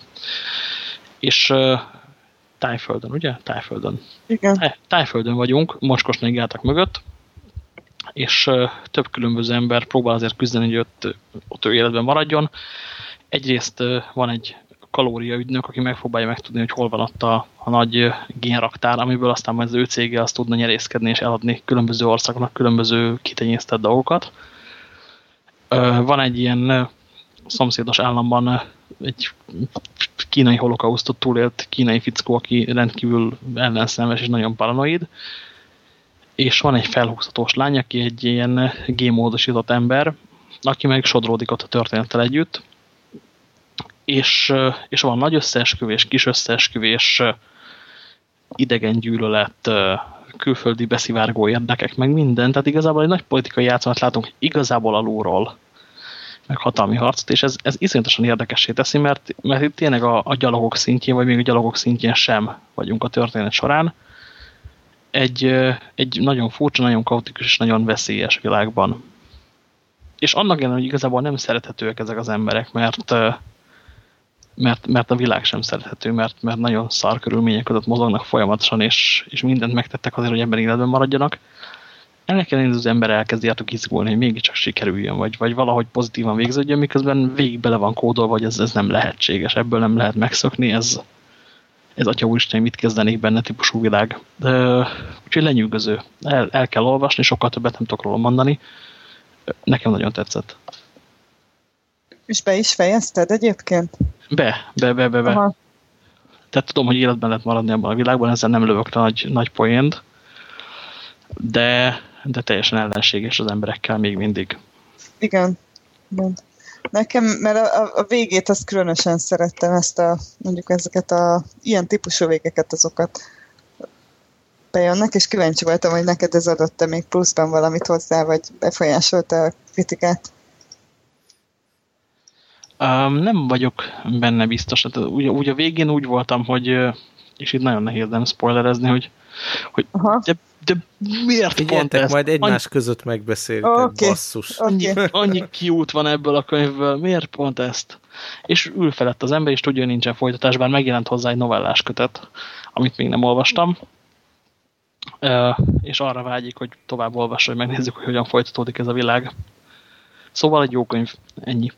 És Tájföldön, ugye? Tájföldön. Igen. Tájföldön vagyunk, mocskos neggátak mögött, és több különböző ember próbál azért küzdeni, hogy ott, ott ő életben maradjon. Egyrészt van egy kalóriaügynök, aki megpróbálja megtudni, hogy hol van ott a, a nagy génraktár, amiből aztán majd az ő cége azt tudna nyerészkedni és eladni különböző országoknak különböző kitenyésztett dolgokat. Van egy ilyen szomszédos államban egy kínai holokausztot túlélt kínai fickó, aki rendkívül ellenszenves és nagyon paranoid, és van egy felhúzhatós lány, aki egy ilyen gémódosított ember, aki meg sodródik ott a történettel együtt, és, és van nagy összeesküvés, kis összeesküvés, idegen gyűlölet, külföldi beszivárgó érdekek, meg minden. Tehát igazából egy nagy politikai játszat látunk igazából alulról, meg hatalmi harcot, és ez, ez iszonyatosan érdekessé teszi, mert, mert itt tényleg a, a gyalogok szintjén, vagy még a gyalogok szintjén sem vagyunk a történet során. Egy, egy nagyon furcsa, nagyon kaotikus és nagyon veszélyes világban. És annak ellenére, hogy igazából nem szerethetőek ezek az emberek, mert, mert, mert a világ sem szerethető, mert, mert nagyon szar körülmények között mozognak folyamatosan, és, és mindent megtettek azért, hogy ember életben maradjanak. Ennek ellenére az ember elkezdi át izgulni, hogy mégiscsak sikerüljön, vagy, vagy valahogy pozitívan végződjön, miközben végig bele van kódolva, hogy ez, ez nem lehetséges, ebből nem lehet megszokni, ez, ez atya úristen, mit kezdenék benne típusú világ. De, úgyhogy lenyűgöző. El, el kell olvasni, sokkal többet nem tudok róla mondani. Nekem nagyon tetszett. És be is fejezted egyébként? Be, be, be, be. be. Aha. Tehát tudom, hogy életben lehet maradni abban a világban, ezzel nem lövök nagy, nagy poént, de, de teljesen ellenséges az emberekkel még mindig. Igen. Igen. Nekem, mert a, a, a végét azt különösen szerettem, ezt a, mondjuk ezeket a ilyen típusú végeket, azokat bejönnek, és kíváncsi voltam, hogy neked ez adott-e még pluszban valamit hozzá, vagy befolyásolta a kritikát. Um, nem vagyok benne biztos. Hát, úgy, úgy a végén úgy voltam, hogy, és itt nagyon nehéz nem spoilerezni, hogy, hogy de, de miért Figyeljetek, pont ezt? majd egymás annyi... között megbeszéljük, okay. basszus. Annyi, annyi kiút van ebből a könyvből, miért pont ezt? És ül felett az ember, és tudja, hogy nincsen folytatás, bár megjelent hozzá egy novellás kötet, amit még nem olvastam. Uh, és arra vágyik, hogy tovább olvassa, hogy megnézzük, hogy hogyan folytatódik ez a világ. Szóval egy jó könyv, ennyi.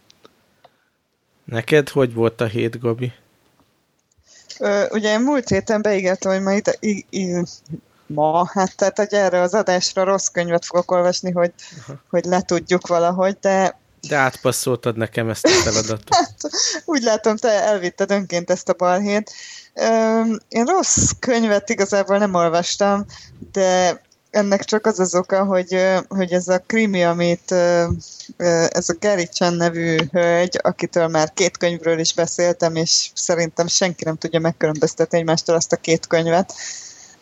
Neked hogy volt a hét, Gabi? Ö, ugye én múlt héten beígértem, hogy ma ide, i, i, ma, hát tehát hogy erre az adásra rossz könyvet fogok olvasni, hogy, hogy letudjuk valahogy, de de átpasszoltad nekem ezt a feladatot. hát, úgy látom, te elvitted önként ezt a balhét. Én rossz könyvet igazából nem olvastam, de ennek csak az az oka, hogy, hogy ez a krimi, amit ez a Gary Chan nevű hölgy, akitől már két könyvről is beszéltem, és szerintem senki nem tudja megkülönböztetni egymástól azt a két könyvet.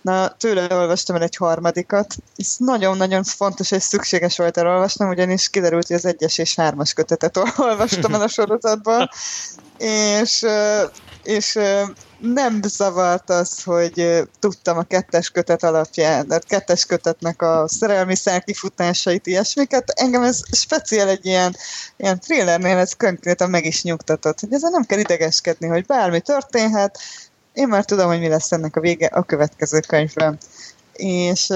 Na, tőle olvastam el egy harmadikat, és nagyon-nagyon fontos és szükséges volt elolvasnom, ugyanis kiderült, hogy az egyes és hármas kötetet olvastam el a sorozatban, és, és nem zavart az, hogy tudtam a kettes kötet alapján, a kettes kötetnek a szerelmi kifutásait, ilyesmiket. Engem ez speciál egy ilyen, ilyen thrillernél ez konkrétan meg is nyugtatott, hogy ezzel nem kell idegeskedni, hogy bármi történhet, én már tudom, hogy mi lesz ennek a vége a következő könyvben. És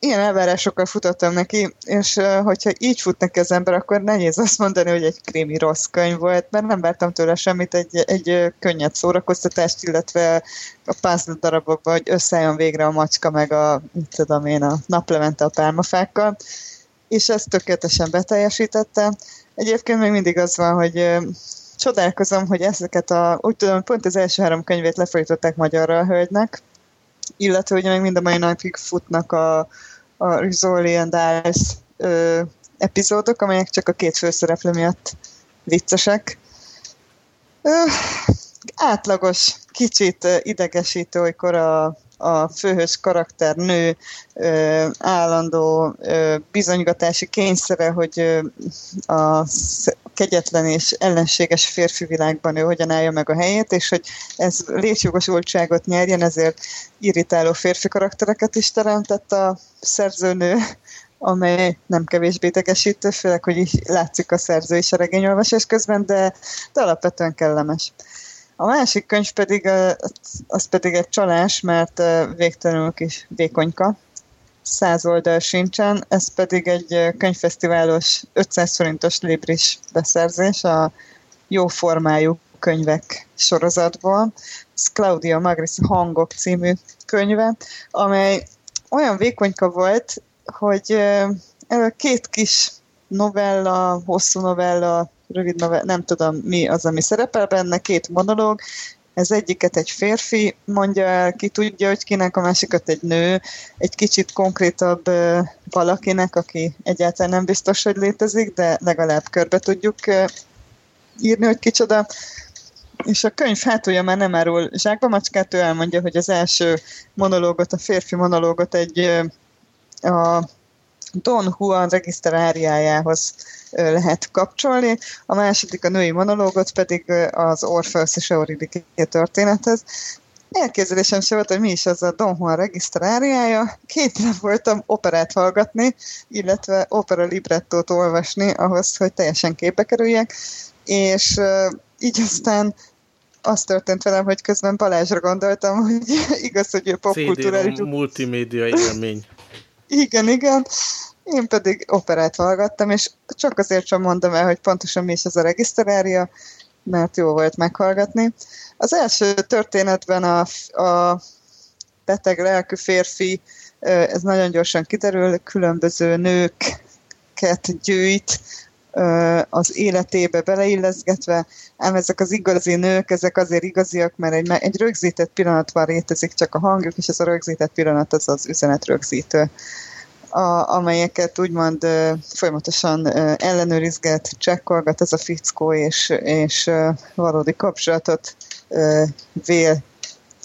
ilyen elvárásokkal futottam neki, és hogyha így fut neki az ember, akkor nehéz azt mondani, hogy egy krémi rossz könyv volt, mert nem vártam tőle semmit, egy, egy könnyed szórakoztatást, illetve a puzzle darabokban, hogy összeálljon végre a macska, meg a, mit tudom én, a naplemente a pálmafákkal, és ezt tökéletesen beteljesítette. Egyébként még mindig az van, hogy csodálkozom, hogy ezeket a, úgy tudom, pont az első három könyvét lefordították magyarra a hölgynek, illetve ugye még mind a mai napig futnak a, a Rizzoli and Ice ö, epizódok, amelyek csak a két főszereplő miatt viccesek. Ö, átlagos, kicsit idegesítő, olykor a, a főhős karakter nő állandó bizonygatási kényszere, hogy a kegyetlen és ellenséges férfi világban ő hogyan állja meg a helyét, és hogy ez létjogosultságot nyerjen, ezért irritáló férfi karaktereket is teremtett a szerzőnő, amely nem kevésbé idegesítő, főleg, hogy így látszik a szerző is a regényolvasás közben, de, de alapvetően kellemes. A másik könyv pedig, az pedig egy csalás, mert végtelenül kis vékonyka, száz oldal sincsen, ez pedig egy könyvfesztiválos 500 forintos libris beszerzés a jó formájú könyvek sorozatból. Ez Claudia Magris Hangok című könyve, amely olyan vékonyka volt, hogy két kis novella, hosszú novella, rövid novella, nem tudom mi az, ami szerepel benne, két monológ, ez egyiket egy férfi mondja el, ki tudja, hogy kinek, a másikat egy nő, egy kicsit konkrétabb valakinek, aki egyáltalán nem biztos, hogy létezik, de legalább körbe tudjuk írni, hogy kicsoda. És a könyv hátulja már nem árul zsákba macskát, ő elmondja, hogy az első monológot, a férfi monológot egy a Don Juan regisztráriájához lehet kapcsolni, a második a női monológot pedig az Orpheus és Euridiké történethez. Elképzelésem se volt, hogy mi is az a Don Juan regisztráriája. Képtelen voltam operát hallgatni, illetve opera librettót olvasni ahhoz, hogy teljesen képbe kerüljek, és így aztán az történt velem, hogy közben Balázsra gondoltam, hogy igaz, hogy ő popkulturális... multimédia élmény. Igen, igen. Én pedig operát hallgattam, és csak azért sem mondom el, hogy pontosan mi is ez a regiszterária, mert jó volt meghallgatni. Az első történetben a, a beteg lelkű férfi, ez nagyon gyorsan kiderül, különböző nőket gyűjt az életébe beleilleszgetve, ám ezek az igazi nők, ezek azért igaziak, mert egy, egy rögzített pillanatban rétezik csak a hangjuk, és ez a rögzített pillanat az az üzenet rögzítő a, amelyeket úgymond folyamatosan ellenőrizget, csekkolgat ez a fickó, és, és valódi kapcsolatot vél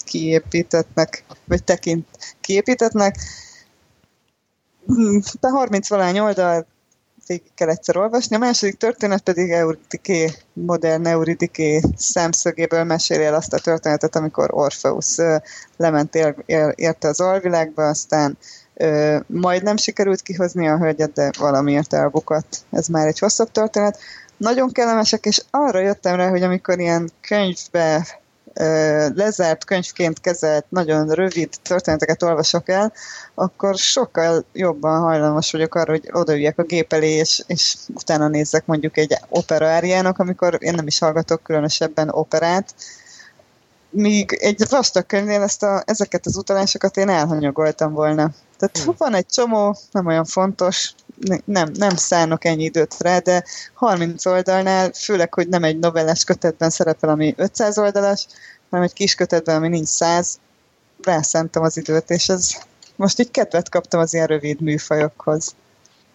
kiépítetnek, vagy tekint kiépítetnek. De 30 valány oldal kell egyszer olvasni. A második történet pedig Euridiké, modern Euridiké szemszögéből meséli el azt a történetet, amikor Orpheus lement ér, ér, érte az alvilágba, aztán Ö, nem sikerült kihozni a hölgyet, de valamiért elbukott. Ez már egy hosszabb történet. Nagyon kellemesek, és arra jöttem rá, hogy amikor ilyen könyvbe lezárt könyvként kezelt, nagyon rövid történeteket olvasok el, akkor sokkal jobban hajlamos vagyok arra, hogy odaüljek a gép elé, és, és utána nézzek mondjuk egy opera amikor én nem is hallgatok különösebben operát, míg egy vastag könyvnél ezt a, ezeket az utalásokat én elhanyagoltam volna. Tehát hmm. van egy csomó, nem olyan fontos, nem, nem szánok ennyi időt rá, de 30 oldalnál, főleg, hogy nem egy novellás kötetben szerepel, ami 500 oldalas, hanem egy kis kötetben, ami nincs 100, rászántam az időt, és ez most így kedvet kaptam az ilyen rövid műfajokhoz.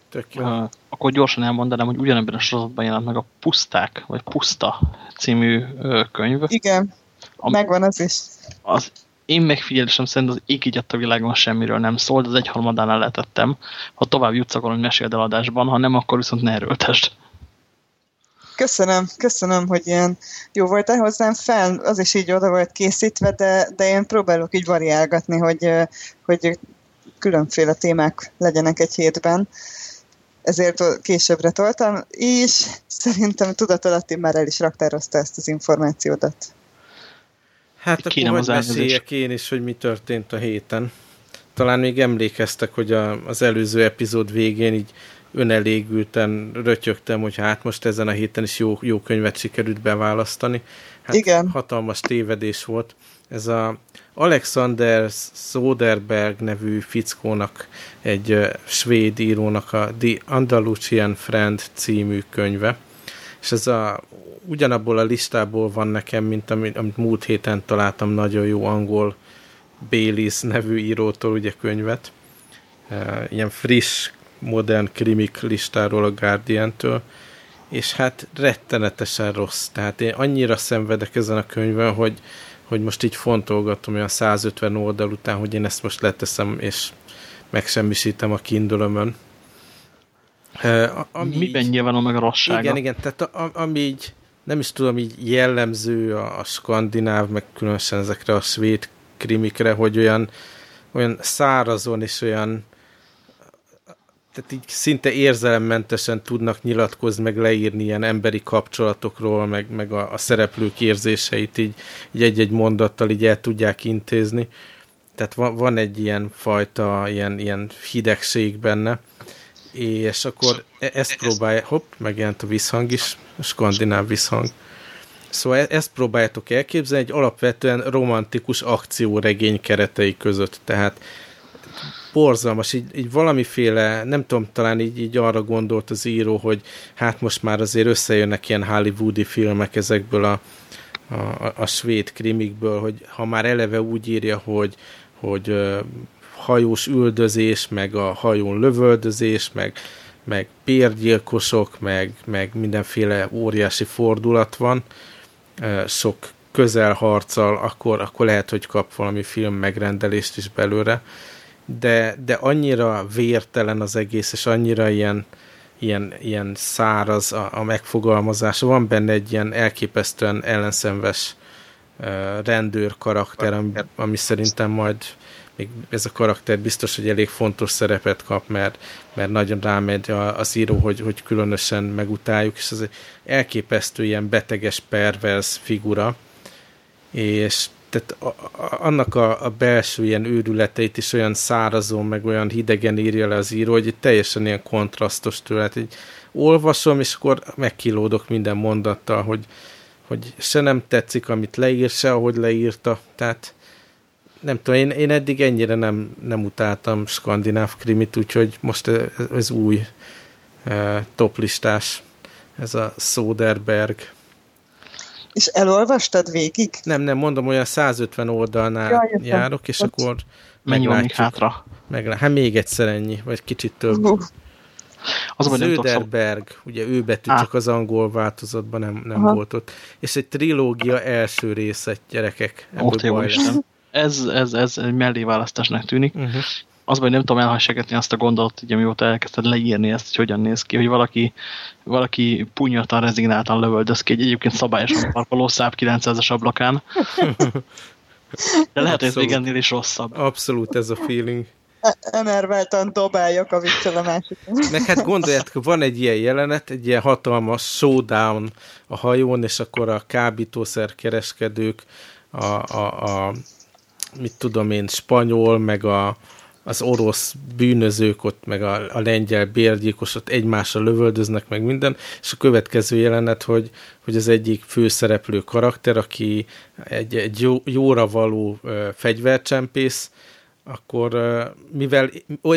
Tök jó. Uh, akkor gyorsan elmondanám, hogy ugyanebben a sorozatban jelent meg a Puszták, vagy Puszta című uh, könyv. Igen, ami, megvan az is. Az én megfigyelésem szerint az ég a világon semmiről nem szólt, az egyharmadánál letettem. Ha tovább jutsz, akkor hogy meséld el adásban, ha nem, akkor viszont ne erőltesd. Köszönöm, köszönöm, hogy ilyen jó voltál hozzám fel, az is így oda volt készítve, de, de én próbálok így variálgatni, hogy, hogy különféle témák legyenek egy hétben. Ezért későbbre toltam, és szerintem tudatalatti már el is raktározta ezt az információdat. Hát akkor hogy beszéljek én is, hogy mi történt a héten. Talán még emlékeztek, hogy a, az előző epizód végén így önelégülten rötyögtem, hogy hát most ezen a héten is jó, jó könyvet sikerült beválasztani. Hát Igen. hatalmas tévedés volt. Ez a Alexander Soderberg nevű fickónak, egy svéd írónak a The Andalusian Friend című könyve. És ez a ugyanabból a listából van nekem, mint amit, amit múlt héten találtam nagyon jó angol Baileys nevű írótól ugye könyvet. Ilyen friss, modern krimik listáról a Guardian-től, és hát rettenetesen rossz. Tehát én annyira szenvedek ezen a könyvön, hogy, hogy most így fontolgatom olyan 150 oldal után, hogy én ezt most leteszem, és megsemmisítem a kindle ami Miben így, nyilván meg a rossága? Igen, igen, tehát a, ami így, nem is tudom, így jellemző a, a skandináv, meg különösen ezekre a svéd krimikre, hogy olyan, olyan szárazon és olyan tehát így szinte érzelemmentesen tudnak nyilatkozni, meg leírni ilyen emberi kapcsolatokról, meg, meg a, a szereplők érzéseit így, így egy-egy mondattal így el tudják intézni. Tehát van, van egy ilyen fajta ilyen, ilyen hidegség benne, és akkor e, ezt próbálja, hopp, megjelent a visszhang is, a skandináv visszhang. Szóval e, ezt próbáljátok elképzelni egy alapvetően romantikus akcióregény keretei között, tehát borzalmas, így, így valamiféle, nem tudom, talán így, így arra gondolt az író, hogy hát most már azért összejönnek ilyen hollywoodi filmek ezekből a, a, a svéd krimikből, hogy ha már eleve úgy írja, hogy, hogy hajós üldözés, meg a hajón lövöldözés, meg, meg pérgyilkosok, meg, meg mindenféle óriási fordulat van, sok közelharccal, akkor, akkor lehet, hogy kap valami film megrendelést is belőle de, de annyira vértelen az egész, és annyira ilyen, ilyen, ilyen száraz a, a megfogalmazása. Van benne egy ilyen elképesztően ellenszenves rendőr karakter, ami, ami szerintem majd még ez a karakter biztos, hogy elég fontos szerepet kap, mert, mert nagyon rámegy az író, hogy, hogy különösen megutáljuk, és az egy elképesztő ilyen beteges, pervers figura, és tehát a, a, annak a, a belső ilyen őrületeit is olyan szárazon, meg olyan hidegen írja le az író, hogy egy teljesen ilyen kontrasztos tőle. Hát így olvasom, és akkor megkilódok minden mondattal, hogy, hogy se nem tetszik, amit leír, se ahogy leírta. Tehát nem tudom, én, én eddig ennyire nem, nem utáltam skandináv krimit, úgyhogy most ez, ez új eh, toplistás, ez a Soderberg. És elolvastad végig? Nem, nem, mondom, olyan 150 oldalnál ja, járok, és Ott akkor még hátra? Meglá... Hát még egyszer ennyi, vagy kicsit több. Uh. Az Söderberg, ugye ő betű, csak az angol változatban nem, nem volt ott. És egy trilógia első része, gyerekek. Ó, ez, ez, ez egy melléválasztásnak tűnik. Uh -huh az, hogy nem tudom elhassegetni azt a gondolatot, hogy mióta elkezdted leírni ezt, hogy hogyan néz ki, hogy valaki, valaki punyatan, rezignáltan lövöldöz ki egy egyébként szabályosan parkoló Saab 900-as ablakán. De lehet, hogy ez még ennél is rosszabb. Abszolút ez a feeling. Enerváltan dobáljak a viccel a másik. Meg hát gondoljátok, van egy ilyen jelenet, egy ilyen hatalmas showdown a hajón, és akkor a kábítószer kereskedők, a, a, a mit tudom én, spanyol, meg a, az orosz bűnözők ott, meg a, a lengyel bérgyilkos ott egymásra lövöldöznek, meg minden, és a következő jelenet, hogy, hogy az egyik főszereplő karakter, aki egy, egy jó, jóra való ö, fegyvercsempész, akkor mivel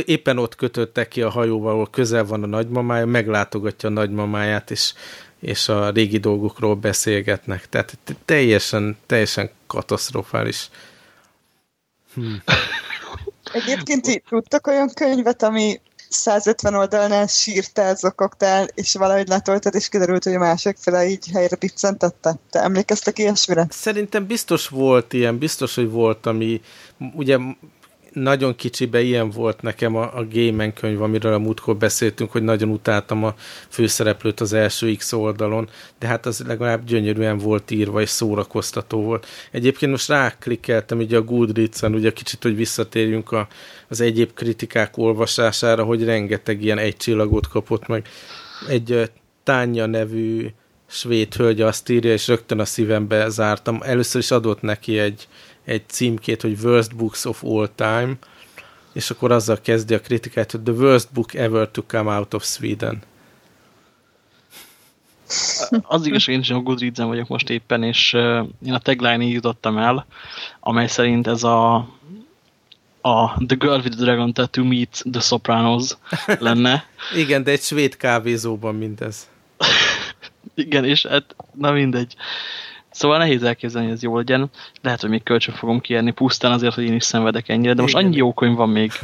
éppen ott kötöttek ki a hajóval, ahol közel van a nagymamája, meglátogatja a nagymamáját, és, és a régi dolgokról beszélgetnek. Tehát teljesen, teljesen katasztrofális. Hmm. Egyébként így tudtak olyan könyvet, ami 150 oldalnál sírtál, zokoktál, és valahogy letoltad, és kiderült, hogy a másik fele így helyre piccentette. Te emlékeztek ilyesmire? Szerintem biztos volt ilyen, biztos, hogy volt, ami ugye nagyon kicsibe ilyen volt nekem a, a Game könyv, amiről a múltkor beszéltünk, hogy nagyon utáltam a főszereplőt az első X oldalon, de hát az legalább gyönyörűen volt írva, és szórakoztató volt. Egyébként most ráklikkeltem ugye a Goodreads-en, ugye kicsit, hogy visszatérjünk a, az egyéb kritikák olvasására, hogy rengeteg ilyen egy csillagot kapott meg. Egy Tánya nevű svéd hölgy azt írja, és rögtön a szívembe zártam. Először is adott neki egy, egy címkét, hogy Worst Books of All Time, és akkor azzal kezdi a kritikát, hogy The Worst Book Ever to Come Out of Sweden. Az igaz, hogy én is a goodreads vagyok most éppen, és én a tagline-ig jutottam el, amely szerint ez a, a The Girl with the Dragon Tattoo meets The Sopranos lenne. Igen, de egy svéd kávézóban mindez. Igen, és hát, na mindegy. Szóval nehéz elképzelni, hogy ez jó legyen. Lehet, hogy még kölcsön fogom kérni, pusztán azért, hogy én is szenvedek ennyire, de most annyi jó könyv van még.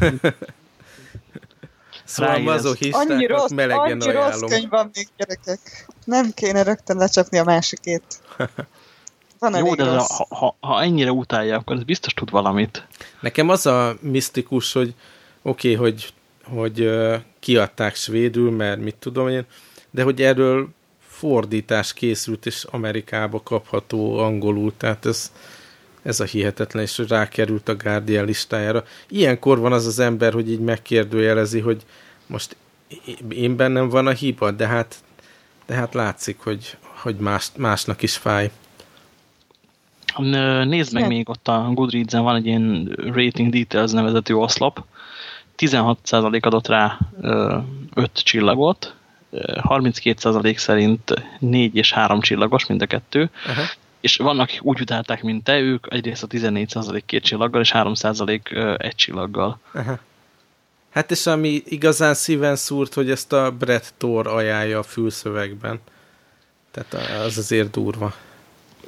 Szóval mazohistáknak annyi rossz, melegen annyi rossz könyv van még, gyerekek. Nem kéne rögtön lecsapni a másikét. van Jó, de ha, ha, ha ennyire utálja, akkor ez biztos tud valamit. Nekem az a misztikus, hogy oké, okay, hogy, hogy uh, kiadták svédül, mert mit tudom én, de hogy erről fordítás készült, és Amerikába kapható angolul, tehát ez, ez a hihetetlen, és hogy rákerült a Guardian listájára. Ilyenkor van az az ember, hogy így megkérdőjelezi, hogy most én bennem van a hiba, de hát, de hát látszik, hogy, hogy más, másnak is fáj. Nézd meg még ott a Goodreads-en van egy ilyen Rating Details nevezetű oszlop. 16% adott rá 5 csillagot, 32% szerint 4 és 3 csillagos mind a kettő, -huh. és vannak, akik úgy utálták, mint te, ők egyrészt a 14% két csillaggal, és 3% egy csillaggal. -huh. Hát és ami igazán szíven szúrt, hogy ezt a Brett Thor ajánlja a fülszövegben. Tehát az azért durva.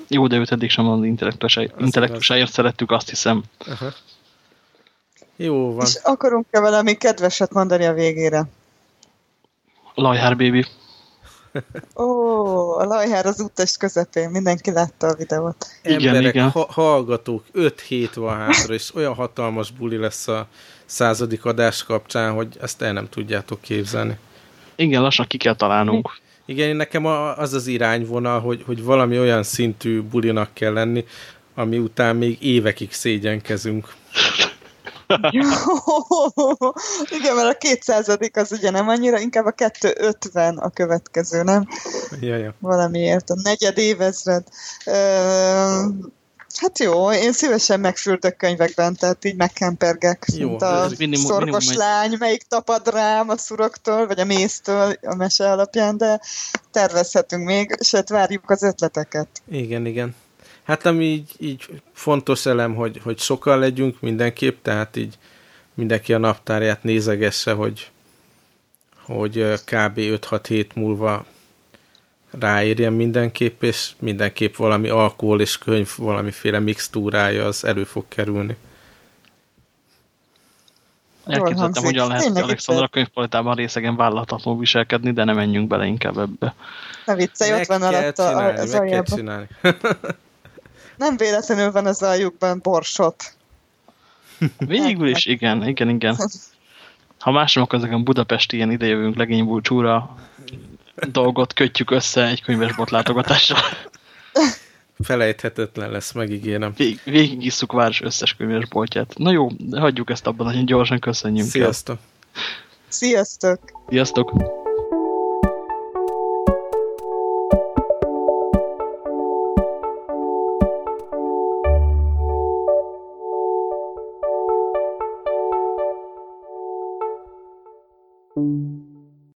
Jó, de őt eddig sem az intellektusáért szerettük, azt hiszem. Uh -huh. Jó van. És akarunk-e valami kedveset mondani a végére? Lajhár baby. Ó, a lajhár az úttest közepén, mindenki látta a videót. Igen, Emberek, igen. Ha hallgatók, 5 hét van hátra, és olyan hatalmas buli lesz a századik adás kapcsán, hogy ezt el nem tudjátok képzelni. Igen, lassan ki kell találnunk. Igen, nekem az az irányvonal, hogy, hogy valami olyan szintű bulinak kell lenni, ami után még évekig szégyenkezünk. Igen, mert a kétszázadik az ugye nem annyira, inkább a 250 a következő, nem? Ja, ja. Valamiért, a negyed évezred. Hát jó, én szívesen megfürdök könyvekben, tehát így megkempergek, jó, mint a minimum, szorgos minimum lány, melyik tapad rám a szuroktól, vagy a méztől a mese alapján, de tervezhetünk még, sőt várjuk az ötleteket. Igen, igen. Hát ami így, így fontos elem, hogy, hogy sokan legyünk mindenképp, tehát így mindenki a naptárját nézegesse, hogy, hogy kb. 5-6 hét múlva ráérjen mindenképp, és mindenképp valami alkohol és könyv, valamiféle mixtúrája az elő fog kerülni. Elképzeltem, hogyan lehet Alexandra könyvpolitában részegen vállalhatatlanul viselkedni, de nem menjünk bele inkább ebbe. Ne viccelj, ott van alatt a, az meg kell csinálni. nem véletlenül van az aljukban borsot. Végül is, igen, igen, igen. Ha más nem akkor budapesti ilyen idejövünk legénybúcsúra dolgot kötjük össze egy könyvesbot látogatással. Felejthetetlen lesz, megígérem. Vég, végigisszuk város összes könyvesboltját. Na jó, hagyjuk ezt abban, hogy gyorsan köszönjünk. Sziasztok! Sziasztok! Sziasztok!